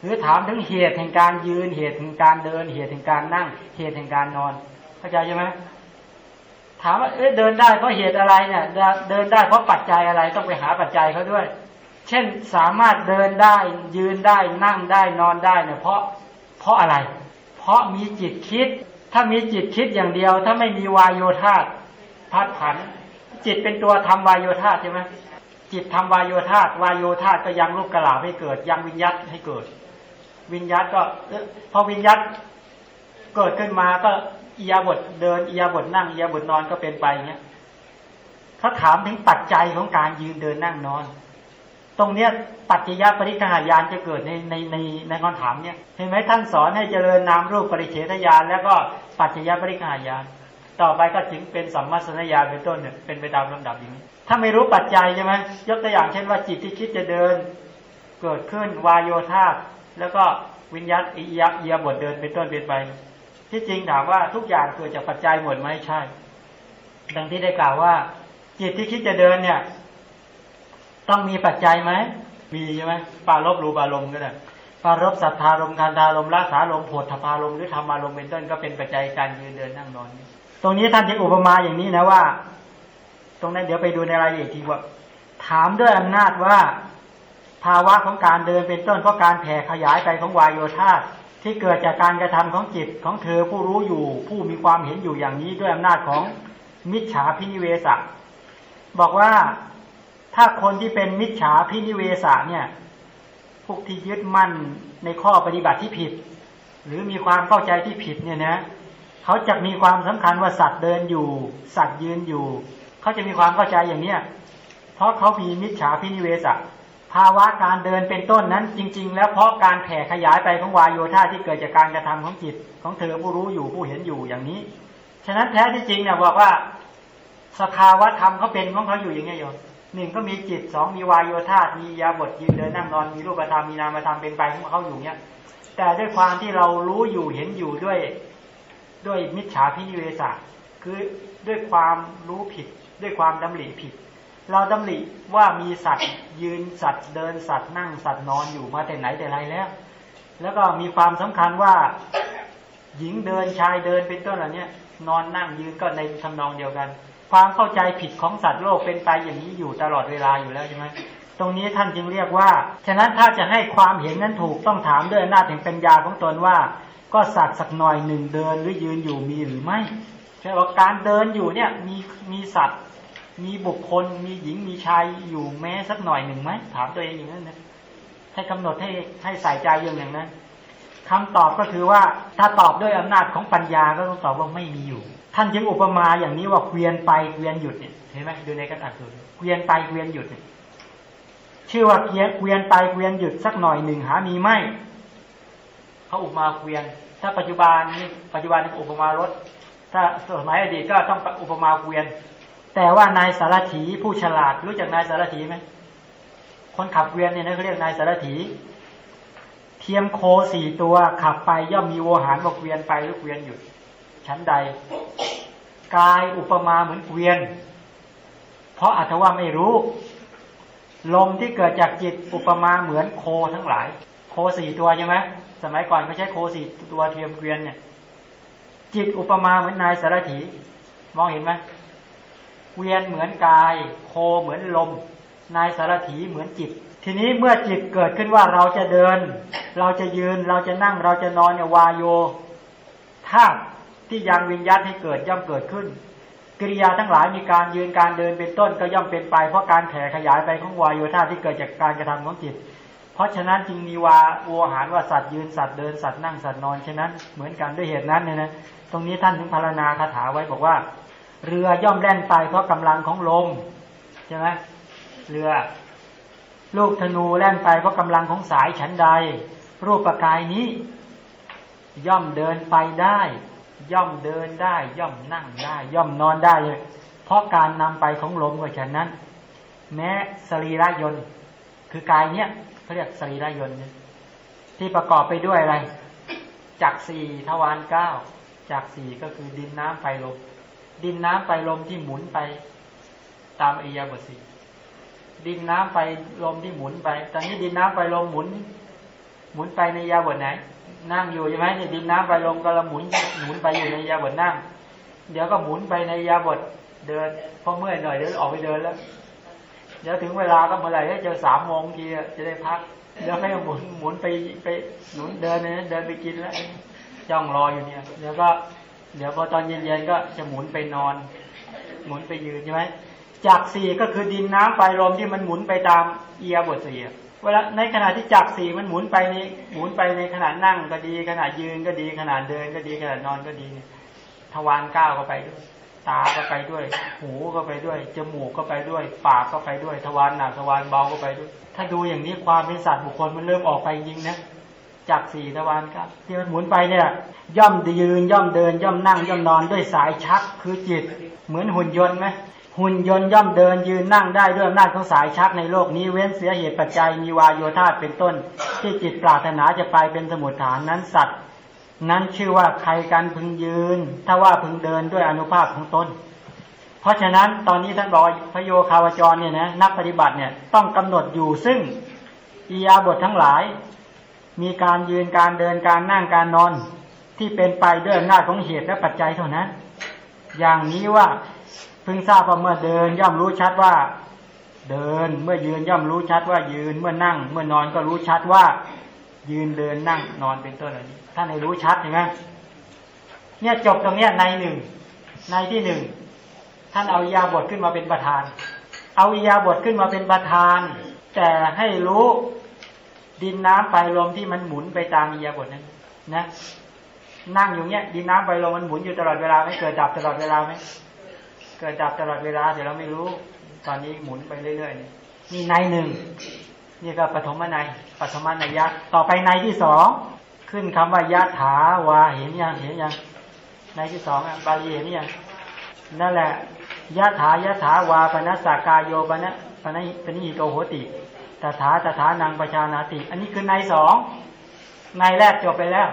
หรือถามถึงเหตุแห่งการยืน เหตุแห่งการเดิน เหตุแห่งการนั่ง เหตุแห่งการนอนเข้าใจใช่ไหมถามว่าเอ๊ะเดินได้เพราะเหตุอะไรเนี่ย เดินได้เพราะปัจจัยอะไรต้องไปหาปัจจัยเขาด้วย เช่นสามารถเดินได้ยืนได้นั่งได้นอนได้เนี่ยเพราะเพราะอะไร เพราะมีจิตคิด ถ้ามีจิตคิดอย่างเดียว ถ้าไม่มีวายโยธาพัดผัน จิตเป็นตัวทำวายโยธาใช่ไหม จิตทำวายโยธาวายโยธาก็ยังลูกกระลาให้เกิด ยังวิญญัตให้เกิด วิญญัตก็พอวิญญัตเกิดขึ้นมาก็อียาบทเดินอียาบทนั่งอียาบทนอนก็เป็นไปเงี้ยเขาถามถึงปัจจัยของการยืนเดินนั่งนอน ตรงเนี้ยปัจจยปริกหายานจะเกิดในในในในคำถามเนี้ยเห็นไหมท่านสอนให้เจริญนามรูปปริเฉทญาณแล้วก็ปัจจยปริกหายาน ต่อไปก็ถึงเป็นสัมมาสัญญาเป็นต้นเนี่ยเป็นไปตามลำดับอย่างนี้ ถ้าไม่รู้ปัจจัยใช่ไหมยกตัวอย่างเช่นว่าจิตที่คิดจะเดิน เกิดขึ้นวายโยธาแล้วก็วิญญาตอิยะเอียบทเดินเป็นต้นเป็นไป ที่จริงถามว่าทุกอย่างเกิดจากปัจจัยหมดไหมใช่ ดังที่ได้กล่าวว่า จิตที่คิดจะเดินเนี่ย ต้องมีปัจจัยไหมมีใช่ไหมปารบรูปารมณ์ก็ได้ปารบสัทธารมคันธารมรักษารมโผฏฐพารมหรือธรรมารมเป็นต้นก็เป็นปัจจัยการยืนเดินนั่งนอน ตรงนี้ท่านที่อุปมาอย่างนี้นะว่า ตรงนั้นเดี๋ยวไปดูในรายละเอียดทีว่า ถามด้วยอำนาจว่า ภาวะของการเดินเป็นต้นเพราะการแผ่ขยายไปของวายโยธาที่เกิดจากการกระทำของจิตของเธอผู้รู้อยู่ ผู้มีความเห็นอยู่อย่างนี้ด้วยอำนาจของมิจฉาพินิเวสบอกว่าถ้าคนที่เป็นมิจฉาพินิเวสเนี่ยพวกที่ยึดมั่นในข้อปฏิบัติที่ผิด หรือมีความเข้าใจที่ผิดเนี่ยนะเขาจะมีความสำคัญว่าสัตว์เดินอยู่ สัตว์ยืนอยู่ เขาจะมีความเข้าใจอย่างเนี้ยเพราะเขามีมิจฉาพินิเวสภาวะการเดินเป็นต้นนั้นจริง ๆ แล้วเพราะการแผ่ขยายไปของวายโยธาที่เกิดจากการกระทำของจิต ของเธอผู้รู้อยู่ผู้เห็นอยู่อย่างนี้ ฉะนั้นแท้ที่จริงเนี่ยบอกว่าสภาวะธรรมเขาเป็นของเขาอยู่อย่างไงโยมหนึ่งก็มีจิตสองมีวายโยธามียาบทยืนเดินนั่งนอนมีรูปธรรมมีนามธรรมเป็นไปของเขาอยู่เนี่ยแต่ด้วยความที่เรารู้อยู่เห็นอยู่ด้วย ด้วยมิจฉาพิเวสาคือด้วยความรู้ผิด ด้วยความดำริผิด เราดำริว่ามีสัตว์ยืนสัตว์เดินสัตว์นั่งสัตว์นอนอยู่มาแต่ไหนแต่ไรแล้ว แล้วก็มีความสำคัญว่าหญิงเดินชายเดินเป็นต้นเหล่านี้นอนนั่งยืนก็ในทำนองเดียวกัน ความเข้าใจผิดของสัตว์โลกเป็นไปอย่างนี้อยู่ตลอดเวลาอยู่แล้วใช่ไหมตรงนี้ท่านจึงเรียกว่า ฉะนั้นถ้าจะให้ความเห็นนั้นถูกต้องถามด้วยอำนาจแห่งปัญญาของตนว่า ก็สัตว์สักหน่อยหนึ่งเดินหรือยืนอยู่มีหรือไม่ใช่ว่าการเดินอยู่เนี่ยมีมีสัตว์ มีบุคคล มีหญิงมีชายอยู่แม้สักหน่อยหนึ่งไหมถามตัวเองอย่างนั้นนะให้กำหนดให้ให้ใส่ใจอย่างอย่างนั้นคำตอบก็คือว่าถ้าตอบด้วยอำนาจของปัญญาก็ต้องตอบว่าไม่มีอยู่ ท่านจึงอุปมาอย่างนี้ว่าเกวียนไปเกวียนหยุดเนี่ยเห็นไหมดูในกระดาษดูเกวียนไปเกวียนหยุดเนี่ยชื่อว่าเกียเกวียนไปเกวียนหยุดสักหน่อยหนึ่งหามีไหมเขาอุปมาเกวียน ถ้าปัจจุบันนี่ปัจจุบันอุปมารถถ้าสมัยอดีตก็ต้องอุปมาเกวียน แต่ว่านายสารถีผู้ฉลาดรู้จักนายสารถีไหมคนขับเกวียนเนี่ยนะเขาเรียกนายสารถี เทียมโคสี่ตัวขับไปย่อมมีโวหารบอกเกวียนไปหรือเกวียนหยุดชั้นใด กายอุปมาเหมือนเกวียน เพราะอัตว่าไม่รู้ลมที่เกิดจากจิตอุปมาเหมือนโคทั้งหลาย โคสี่ตัวใช่ไหมสมัยก่อนเขาใช้โคสี่ตัวเทียมเกวียนเนี่ย จิตอุปมาเหมือนนายสารถี มองเห็นไหม เวียนเหมือนกาย โคเหมือนลม นายสารถีเหมือนจิต ทีนี้เมื่อจิตเกิดขึ้นว่าเราจะเดิน เราจะยืนเราจะนั่งเราจะนอนเนี่ยวายโยธาตุที่ยังวิญญาตให้เกิดย่อมเกิดขึ้น กิริยาทั้งหลายมีการยืนการเดินเป็นต้นก็ย่อมเป็นไป เพราะการแผ่ขยายไปของวายโยธาที่เกิดจากการกระทำของจิต เพราะฉะนั้นจึงมีวาวัวหารว่าสัตว์ยืนสัตว์เดินสัตว์นั่งสัตว์นอนฉะนั้นเหมือนกันด้วยเหตุนั้นเนี่ยนะตรงนี้ท่านถึงพารณาคาถาไว้บอกว่า เรือย่อมแล่นไปเพราะกำลังของลมใช่ไหมเรือ ลูกธนูแล่นไปเพราะกำลังของสายฉันใด รูปประกายนี้ ย่อมเดินไปได้ ย่อมเดินได้ ย่อมนั่งได้ ย่อมนอนได้ เพราะการนำไปของลมก็ฉะนั้น แม้สรีระยนต์คือกายเนี้ยเขาเรียกสรีระยนต์ที่ประกอบไปด้วยอะไรจักสี่ทวารเก้าจากสี่ก็คือดินน้ำไฟลม ดินน้ำไฟลมที่หมุนไป ตามอิยาบทสีดินน้ำไฟลมที่หมุนไป ตอนนี้ดินน้ำไฟลมหมุน หมุนไปในยาบทไหน นั่งอยู่ใช่ไหมเนี่ยดินน้ำไฟลมก็ละหมุนหมุนไปอยู่ในยาบทนั่ง เดี๋ยวก็หมุนไปในยาบทเดินพอเมื่อยหน่อยเดี๋ยวออกไปเดินแล้ว เดี๋ยวถึงเวลาก็เมื่อไหร่เจอสามโมงทีจะได้พักเดี๋ยวให้หมุนหมุนไปไปหนุนเดินเนี่ยเดินไปกินแล้วจ้องรออยู่เนี่ยเดี๋ยวก็ เดี๋ยวพอตอนเย็นๆก็จะหมุนไปนอน หมุนไปยืนใช่ไหมจากสี่ก็คือดินน้ำไฟลมที่มันหมุนไปตามเอียบทสี่เวลาในขณะที่จากสี่มันหมุนไปในหมุนไปในขณะนั่งก็ดีขณะยืนก็ดีขณะเดินก็ดีขณะนอนก็ดีทวารก้าวก็ไปด้วย ตาก็ไปด้วย หูก็ไปด้วยจมูกก็ไปด้วย ปากก็ไปด้วยทวารหนักทวารเบาก็ไปด้วย ถ้าดูอย่างนี้ความเป็นสัตว์บุคคลมันเริ่มออกไปจริงนะ จากสี่ทวารครับ ที่มันหมุนไปเนี่ย ย่อมยืนย่อมเดิน ย่อมนั่ง ย่อมนอนด้วยสายชักคือจิต เหมือนหุ่นยนต์ไหมหุ่นยนต์ย่อมเดินยืนนั่งได้ด้วยอำนาจของสายชักในโลกนี้เว้นเสียเหตุปัจจัยมีวายโยธาเป็นต้น ที่จิตปรารถนาจะไปเป็นสมุทฐานนั้นสัตว์ นั้นชื่อว่าใครกันพึงยืน ถ้าว่าพึงเดินด้วยอนุภาพของตนเพราะฉะนั้นตอนนี้ท่านบอกพโยคาวจรเนี่ยนะนักปฏิบัติเนี่ยต้องกำหนดอยู่ซึ่งอียาบททั้งหลาย มีการยืนการเดินการนั่งการนอน ที่เป็นไปด้วยอำนาจของเหตุและปัจจัยเท่านั้น อย่างนี้ว่าเพึงทราบว่าเมื่อเดินย่อมรู้ชัดว่า เดินเมื่อยืนย่อมรู้ชัดว่ายืนเมื่อนั่ง เมื่อนอนก็รู้ชัดว่า ยืนเดินนั่งนอนเป็นต้นอะไรนี้ท่านให้รู้ชัดเห็นไหมเนี่ยจบตรงเนี้ยในหนึ่งในที่หนึ่งท่านเอายาบทขึ้นมาเป็นประธาน เอายาบทขึ้นมาเป็นประธาน แต่ให้รู้ ดินน้ำไฟลมที่มันหมุนไปตามยาบทนั้นนะนั่งอยู่เนี้ยดินน้ำไฟลมมันหมุนอยู่ตลอดเวลาไม่เกิดดับตลอดเวลาไหมเกิดดับตลอดเวลาเดี๋ยวเราไม่รู้ ตอนนี้หมุนไปเรื่อยๆนี่ในหนึ่งนี่ก็ปฐมนัยปฐมนัยยะต่อไปในที่สองขึ้นคำว่ายะถาวาเห็นยังเห็นยังในที่สองอะบาลีเห็นยังนั่นแหละยะถายะถาวาปนัสสากายโยปนะปนะปนิโตโหติ ตถาตถานังประชานาติ อันนี้คือในสองในแรกจบไปแล้ว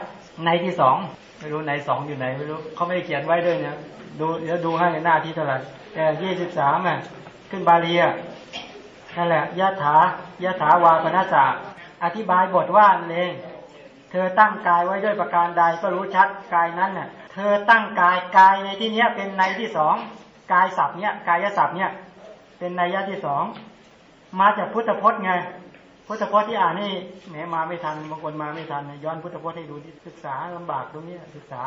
ในที่สองไม่รู้ในสองอยู่ไหนไม่รู้เขาไม่ได้เขียนไว้ด้วยเนี่ยดูเดี๋ยวดูให้ในหน้าที่เท่าไหร่แต่ยี่สิบสามอะขึ้นบาลีอะนั่นแหละยะถายะถาวาปนัสสะอธิบายบทว่านั่นเอง เธอตั้งกายไว้ด้วยประการใดก็รู้ชัดกายนั้นน่ะ เธอตั้งกายกายในที่เนี้ยเป็นในที่สองกายศัพท์เนี้ยกายศัพท์เนี้ยเป็นในยะที่สอง มาจากพุทธพจน์ไง พุทธพจน์ที่อ่านนี่แหมมาไม่ทันบางคนมาไม่ทันย้อนพุทธพจน์ให้ดูที่ศึกษาลำบากตรงนี้ศึกษา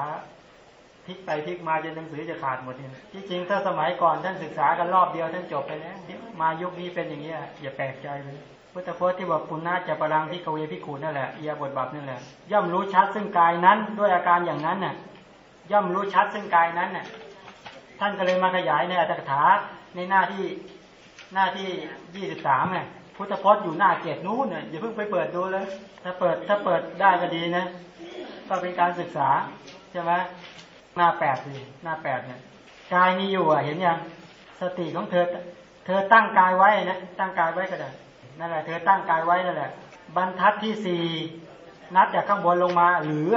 พลิกไปพลิกมาจนหนังสือจะขาดหมดเนี่ยที่จริงถ้าสมัยก่อนท่านศึกษากันรอบเดียวท่านจบไปแล้วมายุคนี้เป็นอย่างนี้อย่าแปลกใจเลยพุทธพจน์ที่บอกปุณณะจะปรังที่กเวพิขูนั่นแหละเอียบทบับนั่นแหละย่อมรู้ชัดซึ่งกายนั้นด้วยอาการอย่างนั้นน่ะย่อมรู้ชัดซึ่งกายนั้นน่ะท่านก็เลยมาขยายในอัตถกถาในหน้าที่ หน้าที่ยี่สิบสามเนี่ยพุทธพจน์อยู่หน้าเกตนู้นเนี่ยอย่าเพิ่งไปเปิดดูเลย ถ้าเปิดถ้าเปิดได้ก็ดีนะก็เป็นการศึกษาใช่ไหมหน้าแปดสิหน้าแปดเนี่ยกายมีอยู่อะเห็นยังสติของเธอ เธอตั้งกายไว้นะตั้งกายไว้ก็ได้นั่นแหละเธอตั้งกายไว้นั่นแหละ บรรทัดที่สี่นับจากข้างบนลงมาหรือ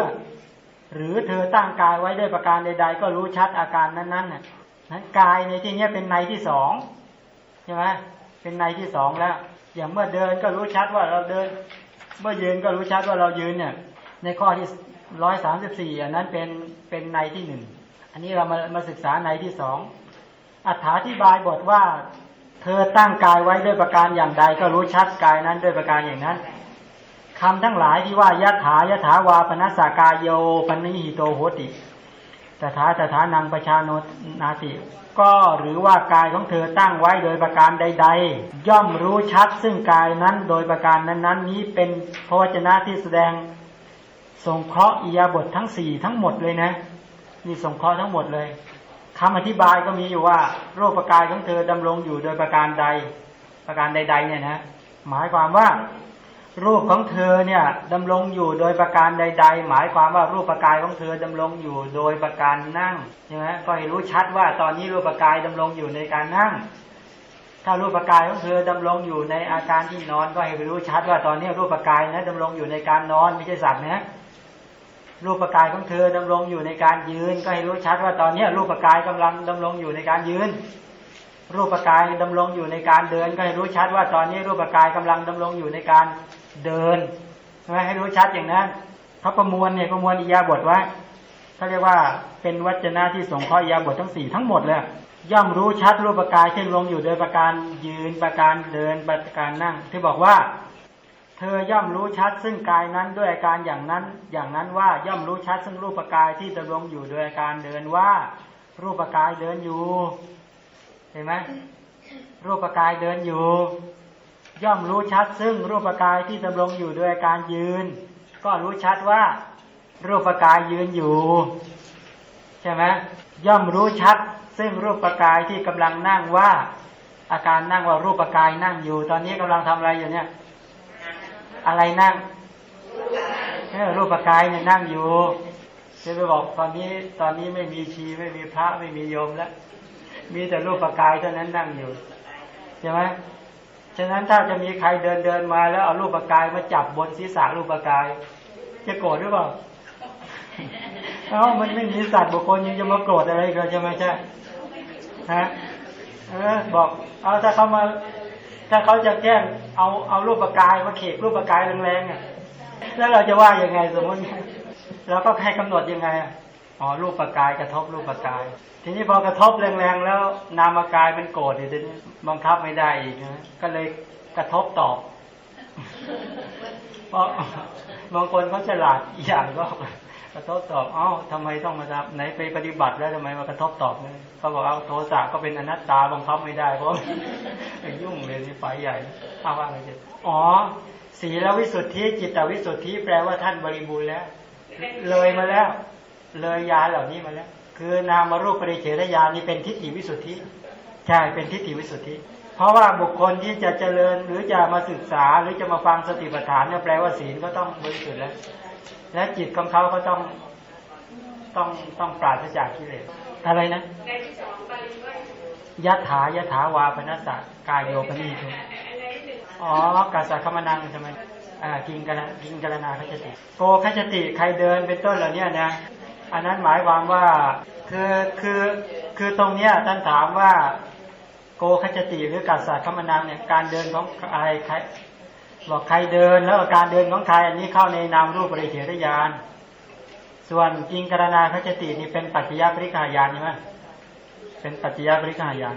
หรือเธอตั้งกายไว้ด้วยประการใด ๆ ก็รู้ชัดอาการนั้นๆน่ะนั้นกายในที่นี้เป็นในที่สอง ใช่ไหมเป็นในที่สองแล้ว อย่างเมื่อเดินก็รู้ชัดว่าเราเดิน เมื่อยืนก็รู้ชัดว่าเรายืนเนี่ย ในข้อที่ร้อยสามสิบสี่อันนั้นเป็นเป็นในที่หนึ่งอันนี้เรามามาศึกษาในที่สองอธิบายบทว่า เธอตั้งกายไว้ด้วยประการอย่างใดก็รู้ชัดกายนั้นด้วยประการอย่างนั้นคำทั้งหลายที่ว่ายะถายะถาวาปนัสสากายโยปนิหิโตโหติ ตถาตถานังประชาโนนาติ ก็หรือว่ากายของเธอตั้งไว้โดยประการใด ๆ ย่อมรู้ชัดซึ่งกายนั้นโดยประการนั้นๆ นี้เป็นพระวจนะที่แสดงสงเคราะห์อียาบททั้งสี่ทั้งหมดเลยนะนี่สงเคราะห์ทั้งหมดเลยคำอธิบายก็มีอยู่ว่า โรคประกายของเธอดำรงอยู่โดยประการใด ประการใด ๆ เนี่ยนะหมายความว่า รูปของเธอเนี่ยดำรงอยู่โดยประการใด ๆ หมายความว่ารูปประกายของเธอดำรงอยู่โดยประการนั่งใช่ไหมก็ให้รู้ชัดว่าตอนนี้รูปประกายดำรงอยู่ในการนั่ง ถ้ารูปประกายของเธอดำรงอยู่ในอาการที่นอน ก็ให้รู้ชัดว่าตอนนี้รูปประกายนะดำรงอยู่ในการนอนไม่ใช่สัตว์นะรูปประกายของเธอดำรงอยู่ในการยืน ก็ให้รู้ชัดว่าตอนนี้รูปประกายกำลังดำรงอยู่ในการยืนรูปกายดำรงอยู่ในการเดิน ก็ให้รู้ชัดว่าตอนนี้รูปกายกำลังดำรงอยู่ในการ เดินใช่ไหมให้รู้ชัดอย่างนั้นเขาประมวลเนี่ยประมวลอิยาบทไว้เขาเรียกว่าเป็นวัจนะที่สงเคราะห์อิยาบททั้งสี่ทั้งหมดเลยย่อมรู้ชัดรูปกายเช่นลงอยู่โดยประการยืนประการเดินประการนั่ง ที่บอกว่า เธอย่อมรู้ชัดซึ่งกายนั้นด้วยอาการอย่างนั้น อย่างนั้นว่าย่อมรู้ชัดซึ่งรูปกายที่ดำรงอยู่โดยอาการเดินว่า รูปกายเดินอยู่ เห็นไหมรูปกายเดินอยู่ ย่อมรู้ชัดซึ่งรูปกายที่ดำรงอยู่โดยอาการยืน ก็รู้ชัดว่า รูปกายยืนอยู่ ใช่ไหมย่อมรู้ชัด ซึ่งรูปกายที่กำลังนั่งว่า อาการนั่งว่ารูปกายนั่งอยู่ ตอนนี้กำลังทำอะไรอยู่เนี่ย อะไรนั่งเออรูปกายเนี่ยนั่งอยู่จะไปบอกตอนนี้ตอนนี้ไม่มีชีไม่มีพระไม่มีโยมแล้วมีแต่รูปกายเท่านั้นนั่งอยู่ใช่ไหม ฉะนั้นถ้าจะมีใครเดินเดินมาแล้วเอารูปกายมาจับบนศีรษะรูปกาย จะโกรธหรือเปล่าเอ้ามันไม่มีสัตว์บุคคลยังจะมาโกรธอะไรกันใช่ไหมใช่ฮะเออบอก เอาถ้าเขามา ถ้าเขาจะแกล้งเอาเอารูปปกายมาเขกรูปปกายแรงๆอะ แล้วเราจะว่ายังไงสมมติเราก็ให้กำหนดยังไงอ๋อรูปปกายกระทบรูปปกาย ทีนี้พอกระทบแรงๆแล้ว นามกายมันโกรธทีนี้บังคับไม่ได้อีกนะก็เลยกระทบตอบเพราะบางคนเขาฉลาดอีกอย่างก็กระทบตอบเอ้าทำไมต้องมาทำไหนไปปฏิบัติแล้วทำไมมากระทบตอบเลยเขาบอกเอาโทสะก็เป็นอนัตตาบังคับไม่ได้เพราะไปยุ่งเลยนี่ไฟใหญ่อ้าวว่าไงจะอ๋อศีลวิสุทธิจิตวิสุทธิแปลว่าท่านบริบูรณ์แล้ว เลยมาแล้ว เลยยาเหล่านี้มาแล้ว คือนามารูปปริเฉทญาณนี่เป็นทิฏฐิวิสุทธิใช่เป็นทิฏฐิวิสุทธิ เพราะว่าบุคคลที่จะเจริญหรือจะมาศึกษาหรือจะมาฟังสติปัฏฐานเนี่ยแปลว่าศีลก็ต้องบริสุทธิ์แล้ว และจิตของเขาก็ต้องต้องต้องปราศจากกิเลสอะไรนะยะถายะถาวาปนัสสะกายโยปนีทุอ๋อกาสะคมนังใช่ไหมอ่ากินกันกินกันนาขจติโกขจติใครเดินเป็นต้นเหล่านี้นะ อันนั้นหมายความว่าคือคือคือตรงเนี้ยท่านถามว่าโกขจติหรือกัสสะคมนังเนี่ยการเดินของใครใครบอกใครเดินแล้วการเดินของใครอันนี้เข้าในนามรูปปริเฉทญาณส่วนกิงกรณาขจตินี่เป็นปัจจยปริขายานใช่ไหมเป็นปัจจยปริขายาน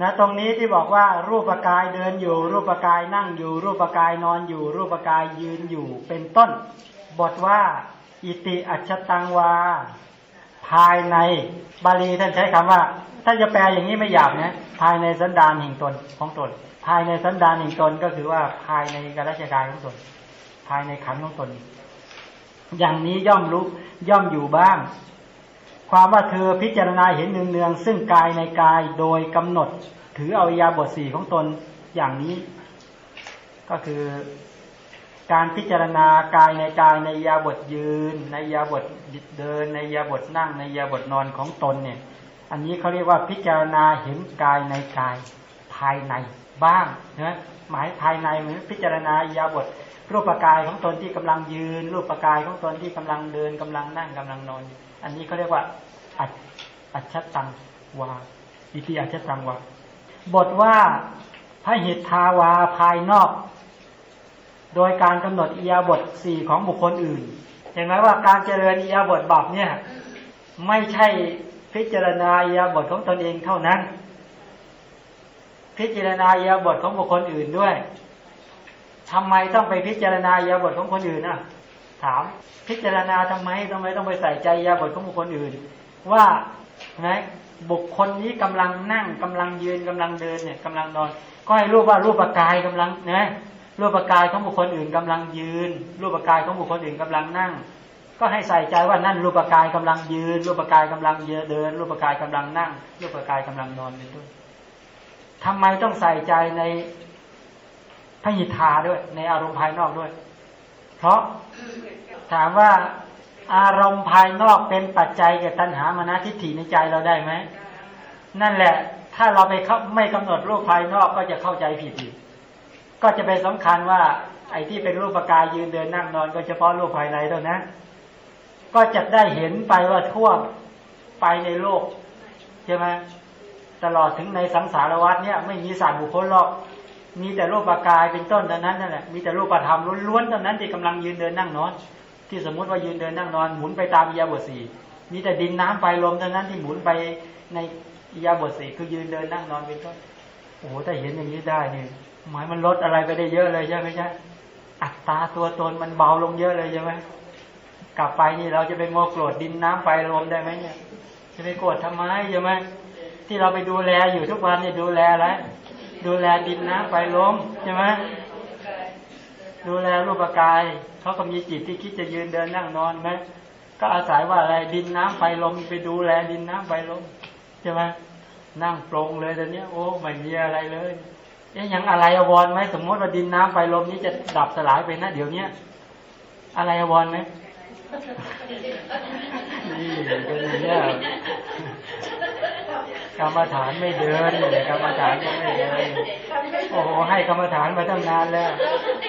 นะตรงนี้ที่บอกว่ารูปกายเดินอยู่ รูปกายนั่งอยู่ รูปกายนอนอยู่ รูปกายยืนอยู่เป็นต้น บทว่า อิติอัจฉตังวา ภายในบาลีท่านใช้คำว่า ถ้าจะแปลอย่างนี้ไม่หยาบนะภายในสันดานแห่งตนของตน ภายในสันดานแห่งตนก็คือว่าภายในกราชกายของตน ภายในขันของตน อย่างนี้ย่อมรู้ย่อมอยู่บ้าง ความว่าเธอพิจารณาเห็นเนืองๆซึ่งกายในกายโดยกำหนด ถือเอายาบทสี่ของตนอย่างนี้ ก็คือ การพิจารณากายในกายในยาบทยืน ในยาบทเดิน ในยาบทนั่ง ในยาบทนอนของตนเนี่ย อันนี้เขาเรียกว่าพิจารณาเห็นกายในกายภายในบ้างนะหมายภายในเหมือนพิจารณายาบทรูปกายของตนที่กำลังยืน รูปกายของตนที่กำลังเดินกำลังนั่งกำลังนอน อันนี้เขาเรียกว่าอัจอัจฉตังวาอิติอัจฉตังวาบทว่าพระเหิทาวาภายนอก โดยการกำหนดอียาบทสี่ของบุคคลอื่น เห็นไหมว่าการเจริญอียาบทบับเนี่ยไม่ใช่พิจารณาอียาบทของตนเองเท่านั้น พิจารณาอียาบทของบุคคลอื่นด้วยทำไมต้องไปพิจารณาอียาบทของคนอื่นอะ ถามพิจารณาทำไมทำไมต้องไปใส่ใจอียาบทของบุคคลอื่น ว่านะบุคคลนี้กำลังนั่งกำลังยืนกำลังเดินเนี่ยกำลังนอน ก็ให้รูปว่ารูปกายกำลังนะ รูปกายของบุคคลอื่นกำลังยืน รูปกายของบุคคลอื่นกำลังนั่ง ก็ให้ใส่ใจว่านั่นรูปกายกำลังยืน รูปกายกำลังเยเดิน รูปกายกำลังนั่ง รูปกายกำลังนอนเป็นต้นทำไมต้องใส่ใจในพหิทาด้วย ในอารมณ์ภายนอกด้วย เพราะถามว่าอารมณ์ภายนอกเป็นปัจจัยแก่ตัณหามานะทิฏฐิในใจเราได้ไหม นั่นแหละ ถ้าเราไปเข้าไม่กำหนดรูปภายนอกก็จะเข้าใจผิดอีก ก็จะไปสำคัญว่า ไอ้ที่เป็นรูปกายยืนเดินนั่งนอน ก็เฉพาะรูปภายในเท่านั้นก็จะได้เห็นไปว่าทั่วไปในโลกใช่ไหมตลอดถึงในสังสารวัฏเนี่ยไม่มีสัตว์บุคคลหรอกมีแต่รูปกายเป็นต้นเท่านั้นนั่นแหละมีแต่รูปธรรมล้วนๆเท่านั้นที่กำลังยืนเดินนั่งนอน ที่สมมุติว่ายืนเดินนั่งนอนหมุนไปตามยาบทสี่มีแต่ดินน้ำไฟลมเท่านั้นที่หมุนไปในยาบทสี่คือยืนเดินนั่งนอนเป็นต้นโอ้โหถ้าเห็นอย่างนี้ได้เนี่ย หมายมันลดอะไรไปได้เยอะเลยใช่ไหมใช่อัตราตัวตนมันเบาลงเยอะเลยใช่ไหมกลับไปนี่เราจะไปโมโกรธดินน้ำไฟลมได้ไหมเนี่ย จะไปโกรธทำไมใช่ไหมที่เราไปดูแลอยู่ทุกวันเนี่ยดูแลอะไรดูแลดินน้ำไฟลมใช่ไหมดูแลรูปกายเขาก็มีจิตที่คิดจะยืนเดินนั่งนอนไหมก็อาศัยว่าอะไรดินน้ำไฟลมไปดูแลดินน้ำไฟลมใช่ไหมนั่งปรงเลยตอนนี้โอ้ไม่มีอะไรเลย เอ๊ะยังอะไรอวรไหมสมมติว่าดินน้ำไฟลมนี้จะดับสลายไปนะเดี๋ยวนี้อะไรอวรไหมนี่เป็นเนี่ยกรรมฐานไม่เดินเลยกรรมฐานก็ไม่เดินโอ้โหให้กรรมฐานมาตั้งนานแล้ว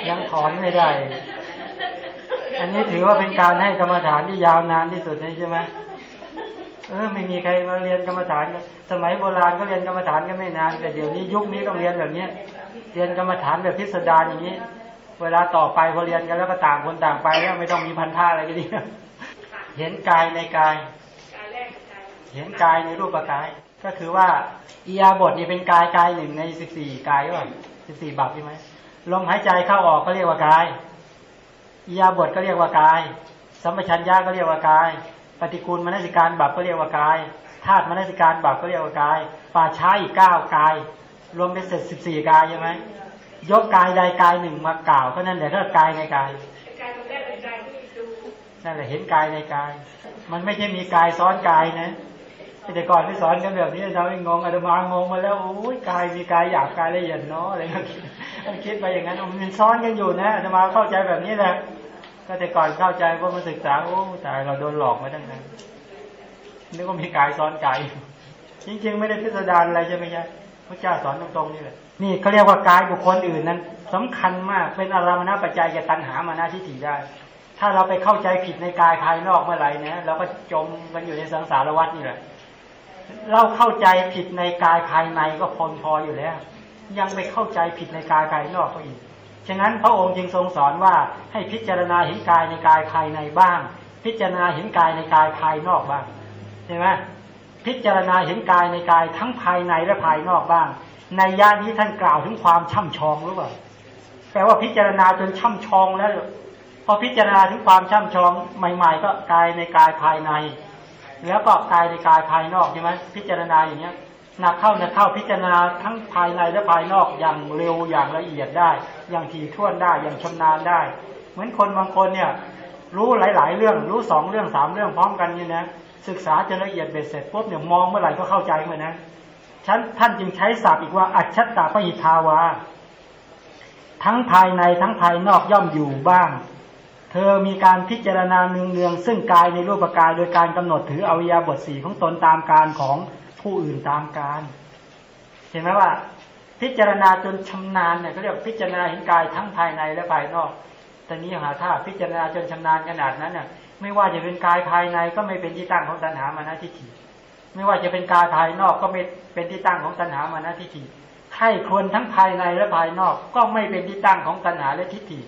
ยังถอนไม่ได้ อันนี้ถือว่าเป็นการให้กรรมฐานที่ยาวนานที่สุดใช่ไหม เออไม่มีใครมาเรียนกรรมฐานสมัยโบราณก็เรียนกรรมฐานกันไม่นาน แต่เดี๋ยวนี้ยุคนี้ต้องเรียนแบบนี้เรียนกรรมฐานแบบพิสดารอย่างนี้ เวลาต่อไปพอเรียนกันแล้วก็ต่างคนต่างไปแล้วไม่ต้องมีพันธะอะไรกันดีเห็นกายในกาย เห็นกายในรูปกาย ก็คือว่าอียาบทนี่เป็นกายกายหนึ่งในสิบสี่กายว่าสิบสี่บัพใช่ไหมลมหายใจเข้าออกก็เรียกว่ากายอียาบทก็เรียกว่ากาย สัมปชัญญะก็เรียกว่ากาย ปฏิกูลมนสิการบัพก็เรียกว่ากายธาตุมนสิการบัพก็เรียกว่ากาย ป่าช้าอีกเก้ากาย รวมเป็นเสร็จสิบสี่กายใช่ไหมยกกายใดกายหนึ่งมากล่าวก็นั่นแหละก็กายในกายนั่นแหละเห็นกายในกาย มันไม่ใช่มีกายซ้อนกายนะแต่ก่อนที่สอนกันแบบนี้เราไม่งงอาตมางงมาแล้วโอ้ยกายมีกายหยาบกายละเอียดเนาะอะไรก็คิดไปอย่างนั้นมันซ้อนกันอยู่นะอาตมาเข้าใจแบบนี้แหละ ก็แต่ก่อนเข้าใจว่ามาศึกษาโอ้ตายเราโดนหลอกมาตั้งนานนึกว่ามีกายซ้อนกายจริงๆ ไม่ได้พิสดารอะไรใช่ไหมจ๊ะพระเจ้าสอนตรงๆนี่แหละนี่เขาเรียกว่ากายบุคคลอื่นนั้นสำคัญมากเป็นอารามณปัจจัยแก่ตัณหามานาทิฏฐิได้ ถ้าเราไปเข้าใจผิดในกายภายนอกเมื่อไหร่นะเราก็จมกันอยู่ในสังสารวัฏนี่แหละเราเข้าใจผิดในกายภายในก็พนพออยู่แล้ว ยังไปเข้าใจผิดในกายภายนอกก็อีก ฉะนั้นพระองค์จึงทรงสอนว่าให้พิจารณาเห็นกายในกายภายในบ้าง พิจารณาเห็นกายในกายภายนอกบ้างใช่ไหมพิจารณาเห็นกายในกายทั้งภายในและภายนอกบ้าง ในย่านนี้ท่านกล่าวถึงความช่ำชองหรือเปล่าแปลว่าพิจารณาจนช่ำชองแล้ว พอพิจารณาถึงความช่ำชองใหม่ ๆ ก็กายในกายภายใน แล้วก็กายในกายภายนอกใช่ไหมพิจารณาอย่างเนี้ย หนักเข้าหนักเข้าพิจารณาทั้งภายในและภายนอกอย่างเร็วอย่างละเอียดได้ อย่างถี่ถ้วนได้อย่างชำนาญได้ เหมือนคนบางคนเนี่ยรู้หลาย ๆ เรื่องรู้สองเรื่องสามเรื่องพร้อมกันนี่นะศึกษาจนละเอียดเบ็ดเสร็จปุ๊บเนี่ยมองเมื่อไหร่ก็เข้าใจเมื่อนั้นฉันท่านจึงใช้ศัพท์อีกว่าอัจฉตตาปหิทาวาทั้งภายในทั้งภายนอกย่อมอยู่บ้าง เธอมีการพิจารณาเนืองๆซึ่งกายในรูปกายโดยการกำหนดถืออวิยาบทสีของตนตามการของ ผู้อื่นตามการ เห็นไหมว่า พิจารณาจนชำนาญเนี่ยเขาเรียกพิจารณาเห็นกายทั้งภายในและภายนอกแต่นี้หาถ้าพิจารณาจนชำนาญขนาดนั้นเนี่ยไม่ว่าจะเป็นกายภายในก็ไม่เป็นที่ตั้งของตัณหามานะทิฏฐิไม่ว่าจะเป็นกายภายนอกก็ไม่เป็นที่ตั้งของตัณหามานะทิฏฐิไข้ควรทั้งภายในและภายนอก ก็ไม่เป็นที่ตั้งของตัณหาและทิฏฐิ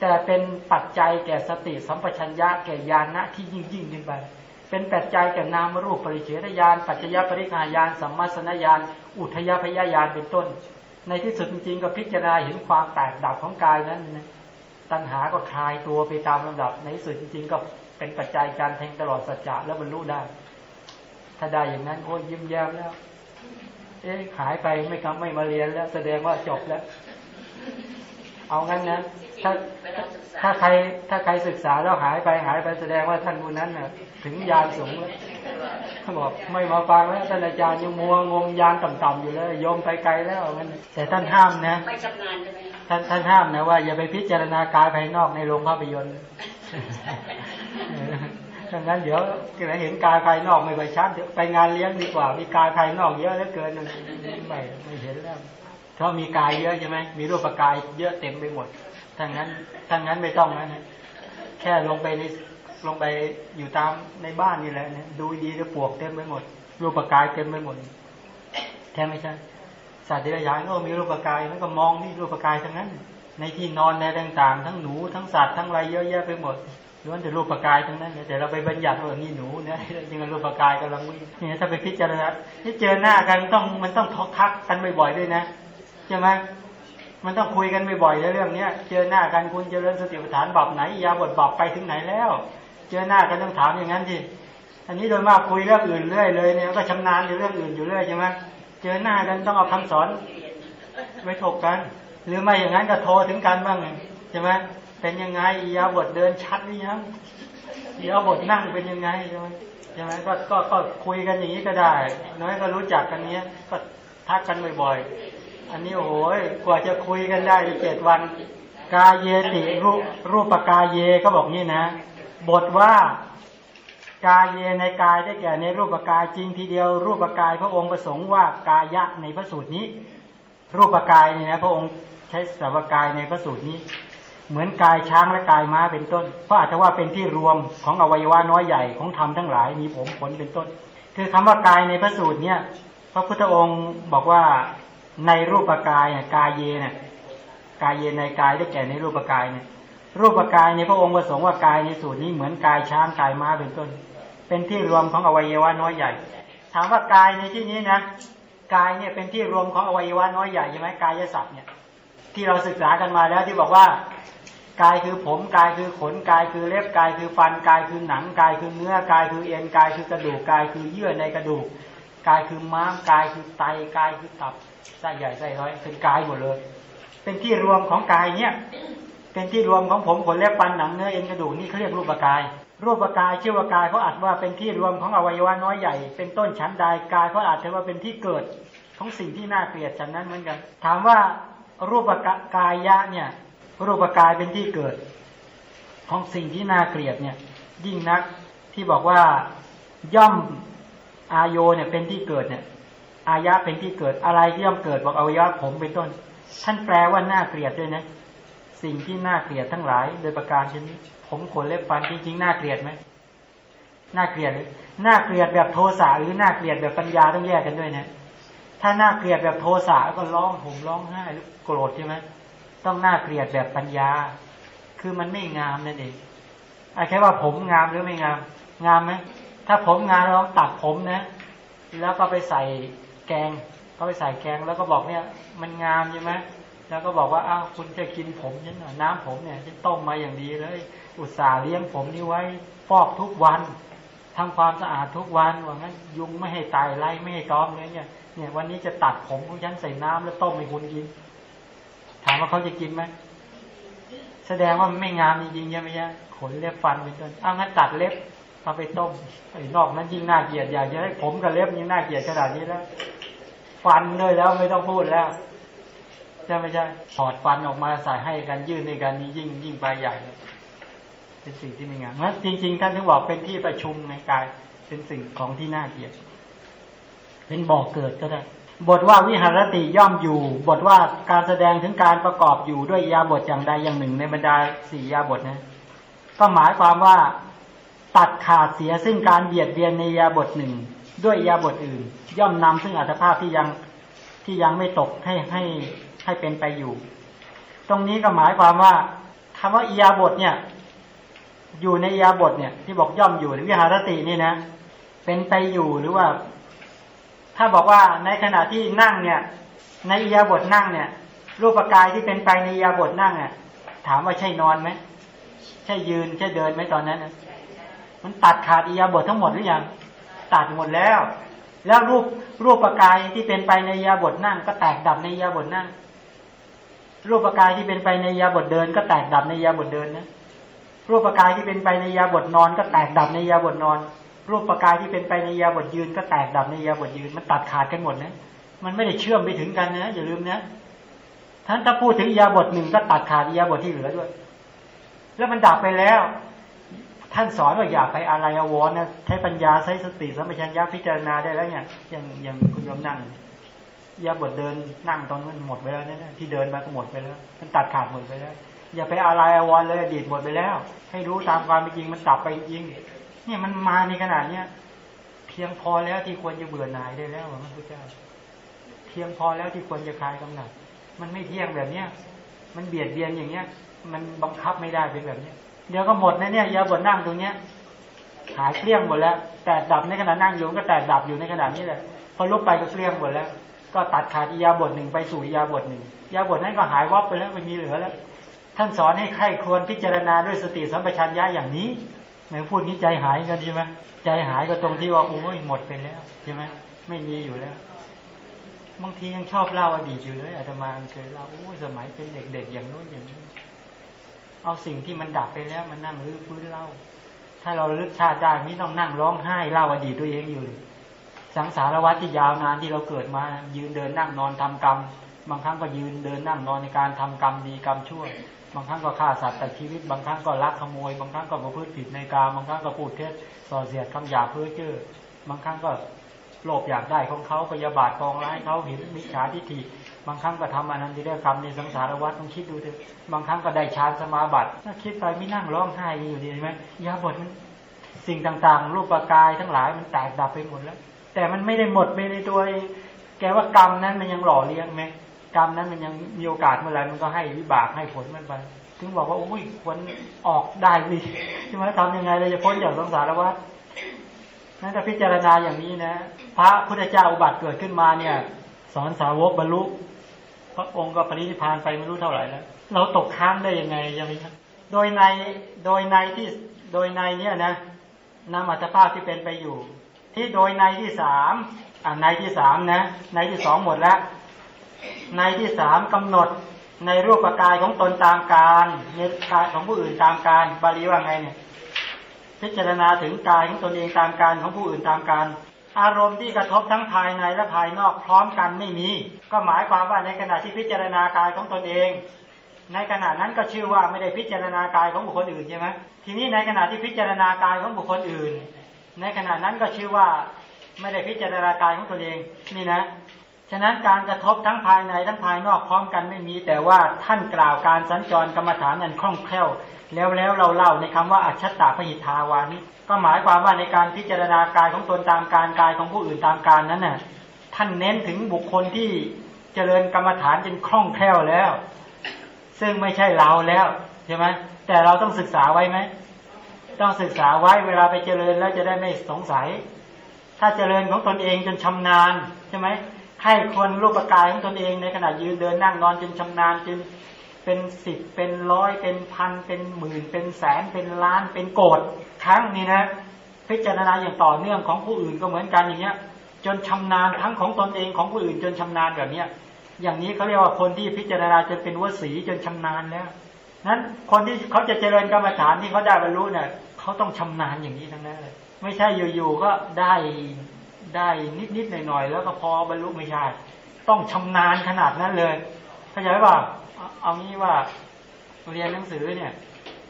แต่เป็นปัจจัยแก่สติสัมปชัญญะแก่ญาณะที่ยิ่งยิ่งขึ้นไป เป็นปัจจัยแก่นามรูปปริเฉทญาณปัจจยปริฆายานสัมมาสนญาณอุทยพยาญาณเป็นต้น ในที่สุดจริงๆก็พิจารณาเห็นความแตกดับของกายนั้นนะตัณหาก็คลายตัวไปตามลำดับ ในที่สุดจริงๆก็เป็นปัจจัยการแทงตลอดสัจจะแล้วบรรลุได้ ถ้าได้อย่างนั้นโอ้ยิ้มแย้มแล้ว เอ๊ะหายไปไม่กำไม่มาเรียนแล้ว แสดงว่าจบแล้ว เอางั้นนะ ถ้าถ้าใครถ้าใครศึกษาแล้วหายไปหายไปแสดงว่าท่านผู้นั้นน่ะ ถึงยานสูงแล้วเขาบอกไม่มาฟังแล้วท่านอาจารย์ยังมัวงมยานต่ำๆอยู่เลยโยมไปไกลแล้วงั้นแต่ท่านห้ามนะไม่ชำนาญใช่ไหมท่านท่านห้ามนะว่าอย่าไปพิจารณากายภายนอกในโรงภาพยนตร์ดังนั้นเดี๋ยวเห็นกายภายนอกไม่ไปชัดเดี๋ยวไปงานเลี้ยงดีกว่า มีกายภายนอกเยอะเหลือเกินไม่ไม่เห็นแล้วเพราะมีกายเยอะใช่ไหมมีรูปกายเยอะเต็มไปหมด ถ้างั้นถ้างั้นไม่ต้องนะแค่ลงไปในลงไปอยู่ตามในบ้านนี่แหละเนี่ยดูดีจะปวกเต็มไปหมด รูปกายเต็มไปหมดแค่ไม่ใช่สัตว์เดรัจฉานก็มีรูปกายมันก็มองที่รูปกายทั้งนั้น ในที่นอนในต่างๆ ทั้งหนูทั้งสัตว์ทั้งอะไรเยอะแยะไปหมดล้วนแต่รูปกายทั้งนั้นแต่เราไปบัญญัติว่านี่หนูนะจริงรูปกายกำลังวิ่งเนี่ยถ้าไปพิจารณาที่เจอหน้ากันต้องมันต้องทอกทักกันบ่อยๆด้วยนะใช่ไหม มันต้องคุยกันบ่อยๆในเรื่องเนี้ย เจอหน้ากันคุณเจริญสติปัฏฐานบับไหนยาบทบับไปถึงไหนแล้ว เจอหน้ากันต้องถามอย่างนั้นทีอันนี้โดยมากคุยเรื่องอื่นเรื่อยเลยเนี่ยก็ชำนาญในเรื่องอื่นอยู่เรื่อยใช่ไหมเจอหน้ากันต้องเอาคำสอนไว้ถกกัน หรือไม่อย่างนั้นก็โทรถึงกันบ้างใช่ไหมเป็นยังไงยาบทเดินชัดหรือยังยาบทนั่งเป็นยังไงใช่ไหมใช่ไหมก็ก็ก็คุยกันอย่างนี้ก็ได้ น้อยก็รู้จักกันเนี้ยก็ทักกันบ่อยๆ อันนี้โอ้โหกว่าจะคุยกันได้เจ็ดวัน กาเยติรูรูปกาเยก็บอกนี่นะ บทว่ากายเยในกายได้แก่ในรูปกายจริงทีเดียว รูปกายพระองค์ประสงค์ว่ากายะในพระสูตรนี้ รูปกายนี่นะพระองค์ใช้สาวกายในพระสูตรนี้ เหมือนกายช้างและกายม้าเป็นต้นเพราะอาจจะว่าเป็นที่รวมของอวัยวะน้อยใหญ่ของธรรมทั้งหลายมีผมขนเป็นต้น คือคำว่ากายในพระสูตรเนี่ยพระพุทธองค์บอกว่า ในรูปกายกายเยเนี่ยกายเยในกายได้แก่ในรูปกายเนี่ย รูปกายในพระองค์ประสงค์ว่ากายในสูตรนี้เหมือนกายช้างกายม้าเป็นต้น เป็นที่รวมของอวัยวะน้อยใหญ่ ถามว่ากายในที่นี้นะกายเนี่ยเป็นที่รวมของอวัยวะน้อยใหญ่ใช่ไหมกายศัพท์เนี่ย ที่เราศึกษากันมาแล้วที่บอกว่ากายคือผมกายคือขนกายคือเล็บกายคือฟันกายคือหนังกายคือเนื้อกายคือเอ็นกายคือกระดูกกายคือเยื่อในกระดูกกายคือม้ามกายคือไตกายคือตับ ไส้ใหญ่ไส้น้อยเป็นกายหมดเลย เป็นที่รวมของกายเนี่ย เป็นที่รวมของผมขนเล็บฟันหนังเนื้อเอ็นกระดูกนี่เขาเรียกรูปกาย รูปกายชื่อว่ากายเขาอาจว่าเป็นที่รวมของอวัยวะน้อยใหญ่ เป็นต้นชั้นใดกายเขาอาจจะว่าเป็นที่เกิดของสิ่งที่น่าเกลียดฉันนั้นเหมือนกัน ถามว่ารูปกายะเนี่ย รูปกายเป็นที่เกิด ของสิ่งที่น่าเกลียดเนี่ย ยิ่งนักที่บอกว่าย่อมอาโยเนี่ยเป็นที่เกิดเนี่ย อายะเป็นที่เกิดอะไรที่ย่อมเกิดบอกอวัยวะผมเป็นต้น ท่านแปลว่าน่าเกลียดด้วยนะ สิ่งที่น่าเกลียดทั้งหลาย โดยประการชนิดผมขนเล็บฟันจริงๆน่าเกลียดไหมน่าเกลียดน่าเกลียดแบบโทสะหรือน่าเกลียดแบบปัญญาต้องแยกกันด้วยนะ ถ้าน่าเกลียดแบบโทสะก็ร้องผมร้องไห้หรือโกรธใช่ไหมต้องน่าเกลียดแบบปัญญา คือมันไม่งามนั่นเองไอ้แค่ว่าผมงามหรือไม่งาม งามไหมถ้าผมงามเราตัดผมนะ แล้วก็ไปใส่ แกงก็ไปใส่แกงแล้วก็บอกเนี่ย มันงามใช่ไหมแล้วก็บอกว่าอ้าวคุณจะกินผมฉันหน่อยน้ำผมเนี่ยฉันต้มมาอย่างดีเลย อุตส่าห์เลี้ยงผมนี่ไว้ฟอกทุกวันทำความสะอาดทุกวันว่างั้นยุงไม่ให้ตายไล่ไม่ให้ตอมเลยเนี่ยเนี่ยวันนี้จะตัดผมของฉันใส่น้ำแล้วต้มให้คุณกิน ถามว่าเขาจะกินไหมแสดงว่ามันไม่งามจริงๆใช่ไหมยะขนเล็บฟันเป็นต้นเอางั้นตัดเล็บเอาไปต้มไอ้นอกนั้นยิ่งน่าเกลียดอยากจะให้ผมกับเล็บยิ่งน่าเกลียดขนาดนี้แล้ว ฟันเลยแล้วไม่ต้องพูดแล้วใช่ไม่ใช่ถอดฟันออกมาใส่ให้กันยื่นในกันนี้ยิ่งยิ่งไปใหญ่ เป็นสิ่งที่ไม่งามงั้นจริง ๆ ท่านถึงบอกเป็นที่ประชุมในกายเป็นสิ่งของที่น่าเกลียดเป็นบ่อกเกิดก็ได้ บทว่าวิหารติย่อมอยู่ บทว่าการแสดงถึงการประกอบอยู่ด้วยยาบทอย่างใดอย่างหนึ่งในบรรดาสี่ยาบทนะ ก็หมายความว่าตัดขาดเสียซึ่งการเบียดเบียนในยาบทหนึ่ง ด้วยยาบทอื่น ย่อมนำซึ่งอัตภาพที่ยังที่ยังไม่ตกให้ให้ให้เป็นไปอยู่ ตรงนี้ก็หมายความว่าคำว่าอียาบทเนี่ย อยู่ในยาบทเนี่ย ที่บอกย่อมอยู่ในวิหารตินี่นะ เป็นไปอยู่หรือว่า ถ้าบอกว่าในขณะที่นั่งเนี่ย ในยาบทนั่งเนี่ย รูปกายที่เป็นไปในยาบทนั่งเนี่ยถามว่าใช่นอนไหมใช่ยืนใช่เดินไหมตอนนั้นมันตัดขาดอียาบททั้งหมดหรือยัง ตัดหมดแล้ว แล้วรูปรูปประกายที่เป็นไปในยาบทนั่ง ก็แตกดับในยาบทนั่ง รูปประกายที่เป็นไปในยาบทเดิน ก็แตกดับในยาบทเดินนะรูปประกายที่เป็นไปในยาบทนอน ก็แตกดับในยาบทนอน รูปประกายที่เป็นไปในยาบทยืน ก็แตกดับในยาบทยืน มันตัดขาดกันหมดนะมันไม่ได้เชื่อมไปถึงกันนะอย่าลืมนะท่านถ้าพูดถึงยาบทหนึ่งก็ตัดขาดยาบทที่เหลือด้วย แล้วมันดับไปแล้ว ท่านสอนว่าอย่าไปอะไรอวรนะใช้ปัญญาใช้สติสัมปชัญญะพิจารณาได้แล้วเนี่ยอย่างอย่างคุณยมนั่งยาบทเดินนั่งตอนนั้นหมดไปแล้วเนี่ยที่เดินมาก็หมดไปแล้วมันตัดขาดหมดไปแล้ว อย่าไปอะไรอวรเลยอดีตหมดไปแล้ว ให้รู้ตามความเป็นจริงมันตับไปจริงเนี่ยมันมาในขนาดเนี้ยเพียงพอแล้วที่ควรจะเบื่อหน่ายได้แล้วพระพุทธเจ้าเพียงพอแล้วที่ควรจะคลายกำหนัดมันไม่เที่ยงแบบเนี้ยมันเบียดเบียนอย่างเงี้ย มันบังคับไม่ได้เป็นแบบเนี้ย เดี๋ยวก็หมดนะเนี่ยยาบทนั่งตรงเนี้ยหายเกลี้ยงหมดแล้ว แต่ดับในขณะนั่งอยู่ก็แต่ดับอยู่ในขณะนี้เลยพอลุกไปก็เกลี้ยงหมดแล้ว ก็ตัดขาดยาบทหนึ่งไปสู่ยาบทหนึ่งยาบทนั้นก็หายวับไปแล้วไม่มีเหลือแล้ว ท่านสอนให้ใครควรพิจารณาด้วยสติสัมปชัญญะอย่างนี้ไหนพูดนี้ใจหายกันใช่ไหมใจหายก็ตรงที่ว่าโอ้ยหมดไปแล้วใช่ไหมไม่มีอยู่แล้วบางทียังชอบเล่าอดีตอยู่เลยอาตมาเคยเล่าโอ้ยสมัยเป็นเด็กๆอย่างโน้นอย่างนี้ เอาสิ่งที่มันดับไปแล้วมันนั่งรื้อฟื้นเล่า ถ้าเราลึกชาติได้ไม่ต้องนั่งร้องไห้เล่าอดีตตัวเองอยู่ สังสารวัฏที่ยาวนานที่เราเกิดมา ยืนเดินนั่งนอนทำกรรม บางครั้งก็ยืนเดินนั่งนอนในการทำกรรมดีกรรมชั่ว บางครั้งก็ฆ่าสัตว์แต่ชีวิต บางครั้งก็ลักขโมย บางครั้งก็ประพฤติผิดในกาบางครั้งก็พูดเท็จส่อเสียดคำหยาเพื่อเจ้อบางครั้งก็โลภอยากได้ของเขาพยาบาทกองร้ายเขาเห็นมิจฉาทิฏฐิ บางครั้งก็ทำอนันติได้กรรมในสังสารวัฏต้องคิดดูเถอะบางครั้งก็ได้ฌานสมาบัติถ้าคิดไปไม่นั่งร้องไห้อยู่ดีใช่ไหมยาบทมันสิ่งต่างๆ รูปกายทั้งหลายมันแตกดับไปหมดแล้ว แต่มันไม่ได้หมดไปในตัว แกว่ากรรมนั้นมันยังหล่อเลี้ยงไหมกรรมนั้นมันยังมีโอกาสเมื่อไรมันก็ให้วิบากให้ผลมันไปถึงบอกว่าโอ้ยควรออกได้ดิใช่ไหมทำยังไงเราจะพ้นจากสังสารวัฏนั่นจะพิจารณาอย่างนี้นะ พระพุทธเจ้าอุบัติเกิดขึ้นมาเนี่ย สอนสาวกบรรลุ พระองค์ก็ปรินิพานไปไม่รู้เท่าไหร่แล้ว เราตกค้างได้ยังไงยังไงโดยในโดยในที่โดยในเนี่ยนะนามอัตภาพที่เป็นไปอยู่ ที่โดยในที่สามอ่าในที่สามนะในที่สองหมดแล้วในที่สามกำหนดในรูปกายของตนตามการในกายของผู้อื่นตามการบาลีว่าไงเนี่ยพิจารณาถึงกายของตนเองตามการของผู้อื่นตามการ อารมณ์ที่กระทบทั้งภายในและภายนอกพร้อมกันไม่มี ก็หมายความว่าในขณะที่พิจารณากายของตนเอง ในขณะนั้นก็ชื่อว่าไม่ได้พิจารณากายของบุคคลอื่นใช่ไหมทีนี้ในขณะที่พิจารณากายของบุคคลอื่น ในขณะนั้นก็ชื่อว่าไม่ได้พิจารณากายของตนเองนี่นะ ฉะนั้นการกระทบทั้งภายในทั้งภายนอกพร้อมกันไม่มี แต่ว่าท่านกล่าวการสัญจรกรรมฐานนั้นคล่องแคล่ว แล้วแล้วเราเล่าในคำว่าอัจฉตาพหิทาวานี้ก็หมายความว่าในการพิจารณากายของตนตามการกายของผู้อื่นตามการนั้นน่ะท่านเน้นถึงบุคคลที่เจริญกรรมฐานจนคล่องแคล่วแล้ว ซึ่งไม่ใช่เราแล้วใช่ไหมแต่เราต้องศึกษาไว้ไหมต้องศึกษาไว้เวลาไปเจริญแล้วจะได้ไม่สงสัย ถ้าเจริญของตนเองจนชำนาญใช่ไหม ให้คนรูปกายของตนเองในขณะยืนเดินนั่งนอนจนชำนาญจนเป็นสิบเป็นร้อยเป็นพันเป็นหมื่น เป็นแสนเป็นล้านเป็นโกดครั้งนี้นะ พิจารณาอย่างต่อเนื่องของผู้อื่นก็เหมือนกันอย่างเงี้ย จนชำนาญทั้งของตนเองของผู้อื่นจนชำนาญแบบเนี้ยอย่างนี้เขาเรียกว่าคนที่พิจารณาจนเป็นวสีจนชำนาญแล้วนั้นคนที่เขาจะเจริญกรรมฐานที่เขาได้บรรลุเนี่ยเขาต้องชำนาญอย่างนี้ทั้งนั้นเลย ไม่ใช่อยู่ๆก็ได้ ได้นิดๆหน่อยๆแล้วก็พอบรรลุไม่ใช่ต้องชำนาญขนาดนั้นเลยเข้าใจป่ะเอางี้ว่าเรียนหนังสือเนี่ย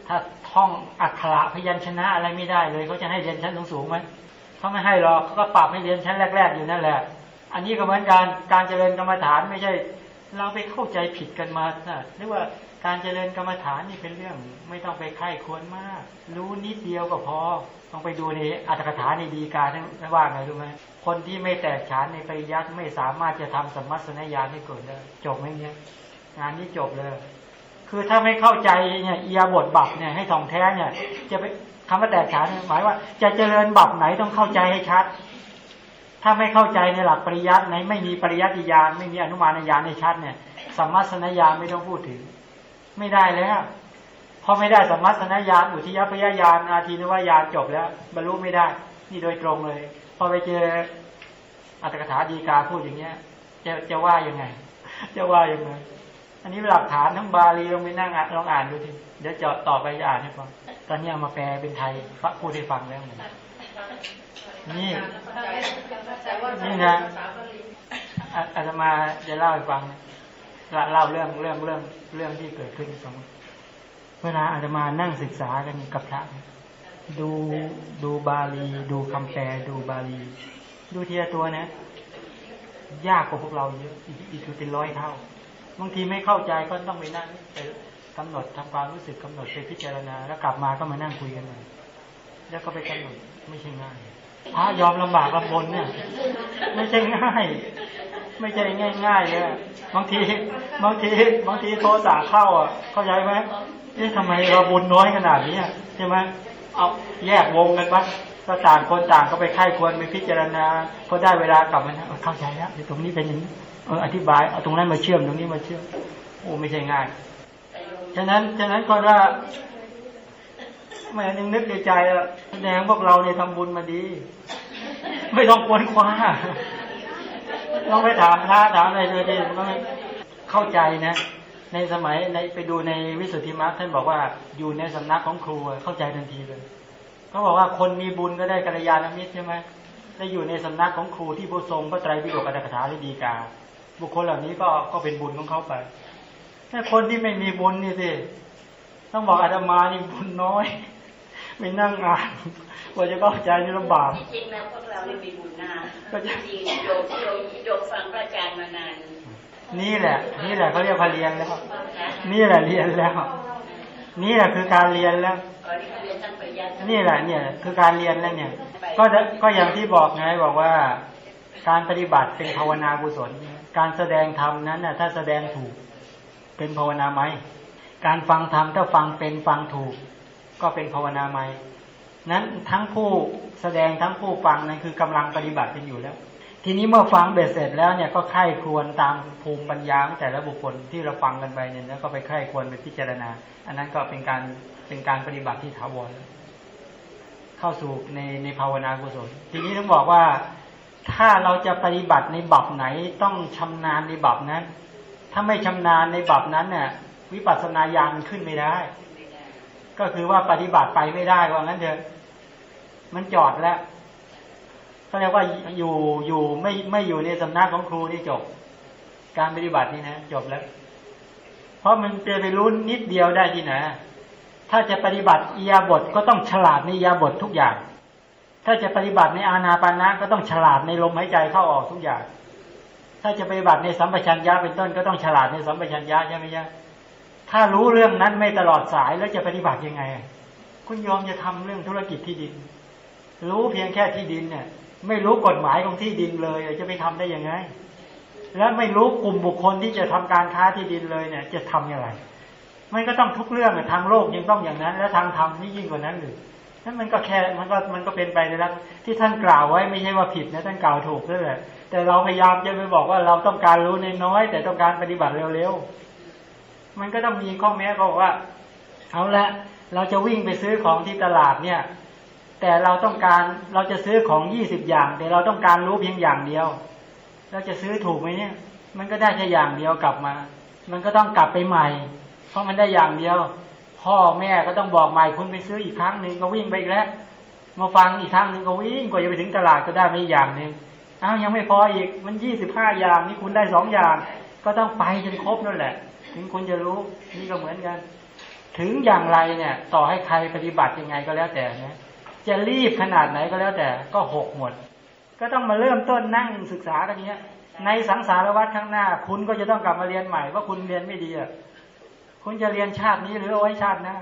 ถ้าท่องอักขระพยัญชนะอะไรไม่ได้เลยเขาจะให้เรียนชั้นสูงๆไหมเขาไม่ให้หรอกเขาก็ปรับให้เรียนชั้นแรก ๆ อยู่นั่นแหละ อันนี้ก็เหมือนการการเจริญกรรมฐานไม่ใช่ เราไปเข้าใจผิดกันมานะนึกว่า การเจริญกรรมฐานนี่เป็นเรื่อง ไม่ต้องไปไข้ควรมาก รู้นิดเดียวก็พอต้องไปดูในอัตถกถาในดีกาทั้งว่าไงรู้ไหมคนที่ไม่แตกฉานในปริยัติไม่สามารถจะทำสมัสนญาณให้เกิดได้จบไหมเนี่ยงานนี้จบเลย คือถ้าไม่เข้าใจเนี่ยเอียบทบับเนี่ยให้ท่องแท้เนี่ย จะไปคำว่าแตกฉานหมายว่า จะเจริญบับไหนต้องเข้าใจให้ชัด ถ้าไม่เข้าใจในหลักปริยัติในไม่มีปริยัติญาณไม่มีอนุมานญาณในชัดเนี่ยสมมาสนญาณไม่ต้องพูดถึง ไม่ได้แล้วพอไม่ได้สัมมาสนญาณอุทิยพยญาณอาทีนวญาณจบแล้ว บรรลุไม่ได้ นี่โดยตรงเลย พอไปเจออัตถกถาดีกาพูดอย่างเงี้ย จะจะว่ายังไง จะว่ายังไง อันนี้หลักฐานทั้งบาลีลองไปนั่งลองอ่านดูทีเดี๋ยวจะต่อไปจะอ่านให้ฟังตอนนี้เอามาแปลเป็นไทยพูดให้ฟังแล้วนี่นี่นะอาตมาจะเล่าให้ฟัง เล่าเรื่องเรื่องเรื่องเรื่องที่เกิดขึ้นสมมติเวลาอาตมานั่งศึกษากันกับพระดูดูบาลี ดูคำแปลดูบาลี ดูทีละตัวนะยากกว่าพวกเราเยอะอีกคือเป็นร้อยเท่าบางทีไม่เข้าใจก็ต้องไปนั่งไปกำหนดทำความรู้สึกกำหนดไปพิจารณา แล้วกลับมาก็มานั่งคุยกันหม่แล้วก็ไปกำหนดไม่ใช่ง่ายพระยอมลำบากลำบนเนี่ย ไม่ใช่ง่าย ไม่ใช่ง่ายง่ายเลยบางที บางที บางทีโทรสาเข้าอะ เข้าใจไหมเอ๊ะทำไมเราบุญน้อยขนาดนี้ใช่ไหมเอาแยกวงกันปะก็ต่างคนต่างก็ไปไข้ควรไปพิจารณาพอได้เวลากลับมาเข้าใจแล้วตรงนี้เป็นอย่างนี้เอออธิบายเอาตรงนั้นมาเชื่อมตรงนี้มาเชื่อมโอ้ไม่ใช่ง่ายฉะนั้นฉะนั้นก็ว่าแม่ยังนึกในใจอะแสดงพวกเราเนี่ยทำบุญมาดี ไม่ต้องควนคว้า ต้องไปถามพระถามอะไรเลยดีต้องเข้าใจนะในสมัยในไปดูในวิสุทธิมรรคท่านบอกว่าอยู่ในสำนักของครูเข้าใจทันทีเลยเขาบอกว่าคนมีบุญก็ได้กัลยาณมิตรใช่ไหมได้อยู่ในสำนักของครูที่ผู้ทรงพระไตรปิฎกอัตถกถาหรือดีกา บุคคลเหล่านี้ก็ก็เป็นบุญของเขาไปถ้าคนที่ไม่มีบุญนี่สิต้องบอกอาตมานี่บุญน้อย ไม่นั่งอ่านว่าจะเข้าใจนี่ลำบากจริงแล้วพวกเราไม่มีบุญนาก็จริงโยมโยมโยมฟังพระอาจารย์มานานนี่แหละ นี่แหละเขาเรียกพาเรียนแล้วนี่แหละเรียนแล้ว นี่แหละคือการเรียนแล้วนี่แหละเนี่ยคือการเรียนแล้วเนี่ย ก็ก็อย่างที่บอกไงบอกว่า การปฏิบัติเป็นภาวนากุศล การแสดงธรรมนั้นน่ะถ้าแสดงถูกเป็นภาวนาไหมการฟังธรรมถ้าฟังเป็นฟังถูก ก็เป็นภาวนาไหม่นั้นทั้งผู้แสดงทั้งผู้ฟังนั่นคือกำลังปฏิบัติกันอยู่แล้ว ทีนี้เมื่อฟังเบ็ดเสร็จแล้วเนี่ยก็ไข้ควรตามภูมิปัญญาแต่ละบุคคลที่เราฟังกันไปเนี่ยแล้วก็ไปไข้ควรไปพิจารณา อันนั้นก็เป็นการเป็นการปฏิบัติที่ถาวรเข้าสู่ในในภาวนากุศล ทีนี้ต้องบอกว่าถ้าเราจะปฏิบัติในบับไหนต้องชำนาญในบับนั้น ถ้าไม่ชำนาญในบับนั้นเนี่ยวิปัสสนาญาณขึ้นไม่ได้ ก็คือว่าปฏิบัติไปไม่ได้ว่างั้นเถอะมันจอดแล้วเขาเรียกว่าอยู่อยู่ไม่ไม่อยู่ในสำนักของครูนี่จบ การปฏิบัตินี่นะจบแล้ว เพราะมันจะไปรู้นิดเดียวได้ที่ไหนถ้าจะปฏิบัติอียาบทก็ต้องฉลาดในอียาบททุกอย่าง ถ้าจะปฏิบัติในอาณาปานะก็ต้องฉลาดในลมหายใจเข้าออกทุกอย่าง ถ้าจะปฏิบัติในสัมปชัญญะเป็นต้นก็ต้องฉลาดในสัมปชัญญะใช่ไหมยะ ถ้ารู้เรื่องนั้นไม่ตลอดสายแล้วจะปฏิบัติยังไง คุณยอมจะทำเรื่องธุรกิจที่ดิน รู้เพียงแค่ที่ดินเนี่ย ไม่รู้กฎหมายของที่ดินเลย จะไปทำได้ยังไง และไม่รู้กลุ่มบุคคลที่จะทำการค้าที่ดินเลยเนี่ย จะทํำยังไงมันก็ต้องทุกเรื่องทางโลกยังต้องอย่างนั้น และทางธรรมนี่ยิ่งกว่านั้นเลยนั่นมันก็แค่มันก็มันก็เป็นไปในลักที่ท่านกล่าวไว้ไม่ใช่ว่าผิดนะท่านกล่าวถูกด้วยแหละแต่เราพยายามจะไปบอกว่าเราต้องการรู้ในน้อย แต่ต้องการปฏิบัติเร็วๆ มันก็ต้องมีข้อแม้บอกว่า เอาละเราจะวิ่งไปซื้อของที่ตลาดเนี่ย แต่เราต้องการเราจะซื้อของยี่สิบอย่าง แต่เราต้องการรู้เพียงอย่างเดียว เราจะซื้อถูกไหมเนี่ย มันก็ได้แค่อย่างเดียวกลับมา มันก็ต้องกลับไปใหม่ เพราะมันได้อย่างเดียว พ่อแม่ก็ต้องบอกใหม่คุณไปซื้ออีกครั้งหนึ่งก็วิ่งไปอีกแล้วมาฟังอีกครั้งหนึ่งก็วิ่งกว่าจะไปถึงตลาดก็ได้ไม่อย่างหนึ่งอ้าวยังไม่พออีกมันยี่สิบห้าอย่างนี่คุณได้สองอย่าง ก็ต้องไปจนครบนั่นแหละ ถึงคุณจะรู้นี่ก็เหมือนกัน ถึงอย่างไรเนี่ย ต่อให้ใครปฏิบัติยังไงก็แล้วแต่นะจะรีบขนาดไหนก็แล้วแต่ก็หกหมด ก็ต้องมาเริ่มต้นนั่งศึกษากันเนี้ย ในสังสารวัฏข้างหน้า คุณก็จะต้องกลับมาเรียนใหม่ว่าคุณเรียนไม่ดีอะคุณจะเรียนชาตินี้หรือเอาไว้ชาติหน้า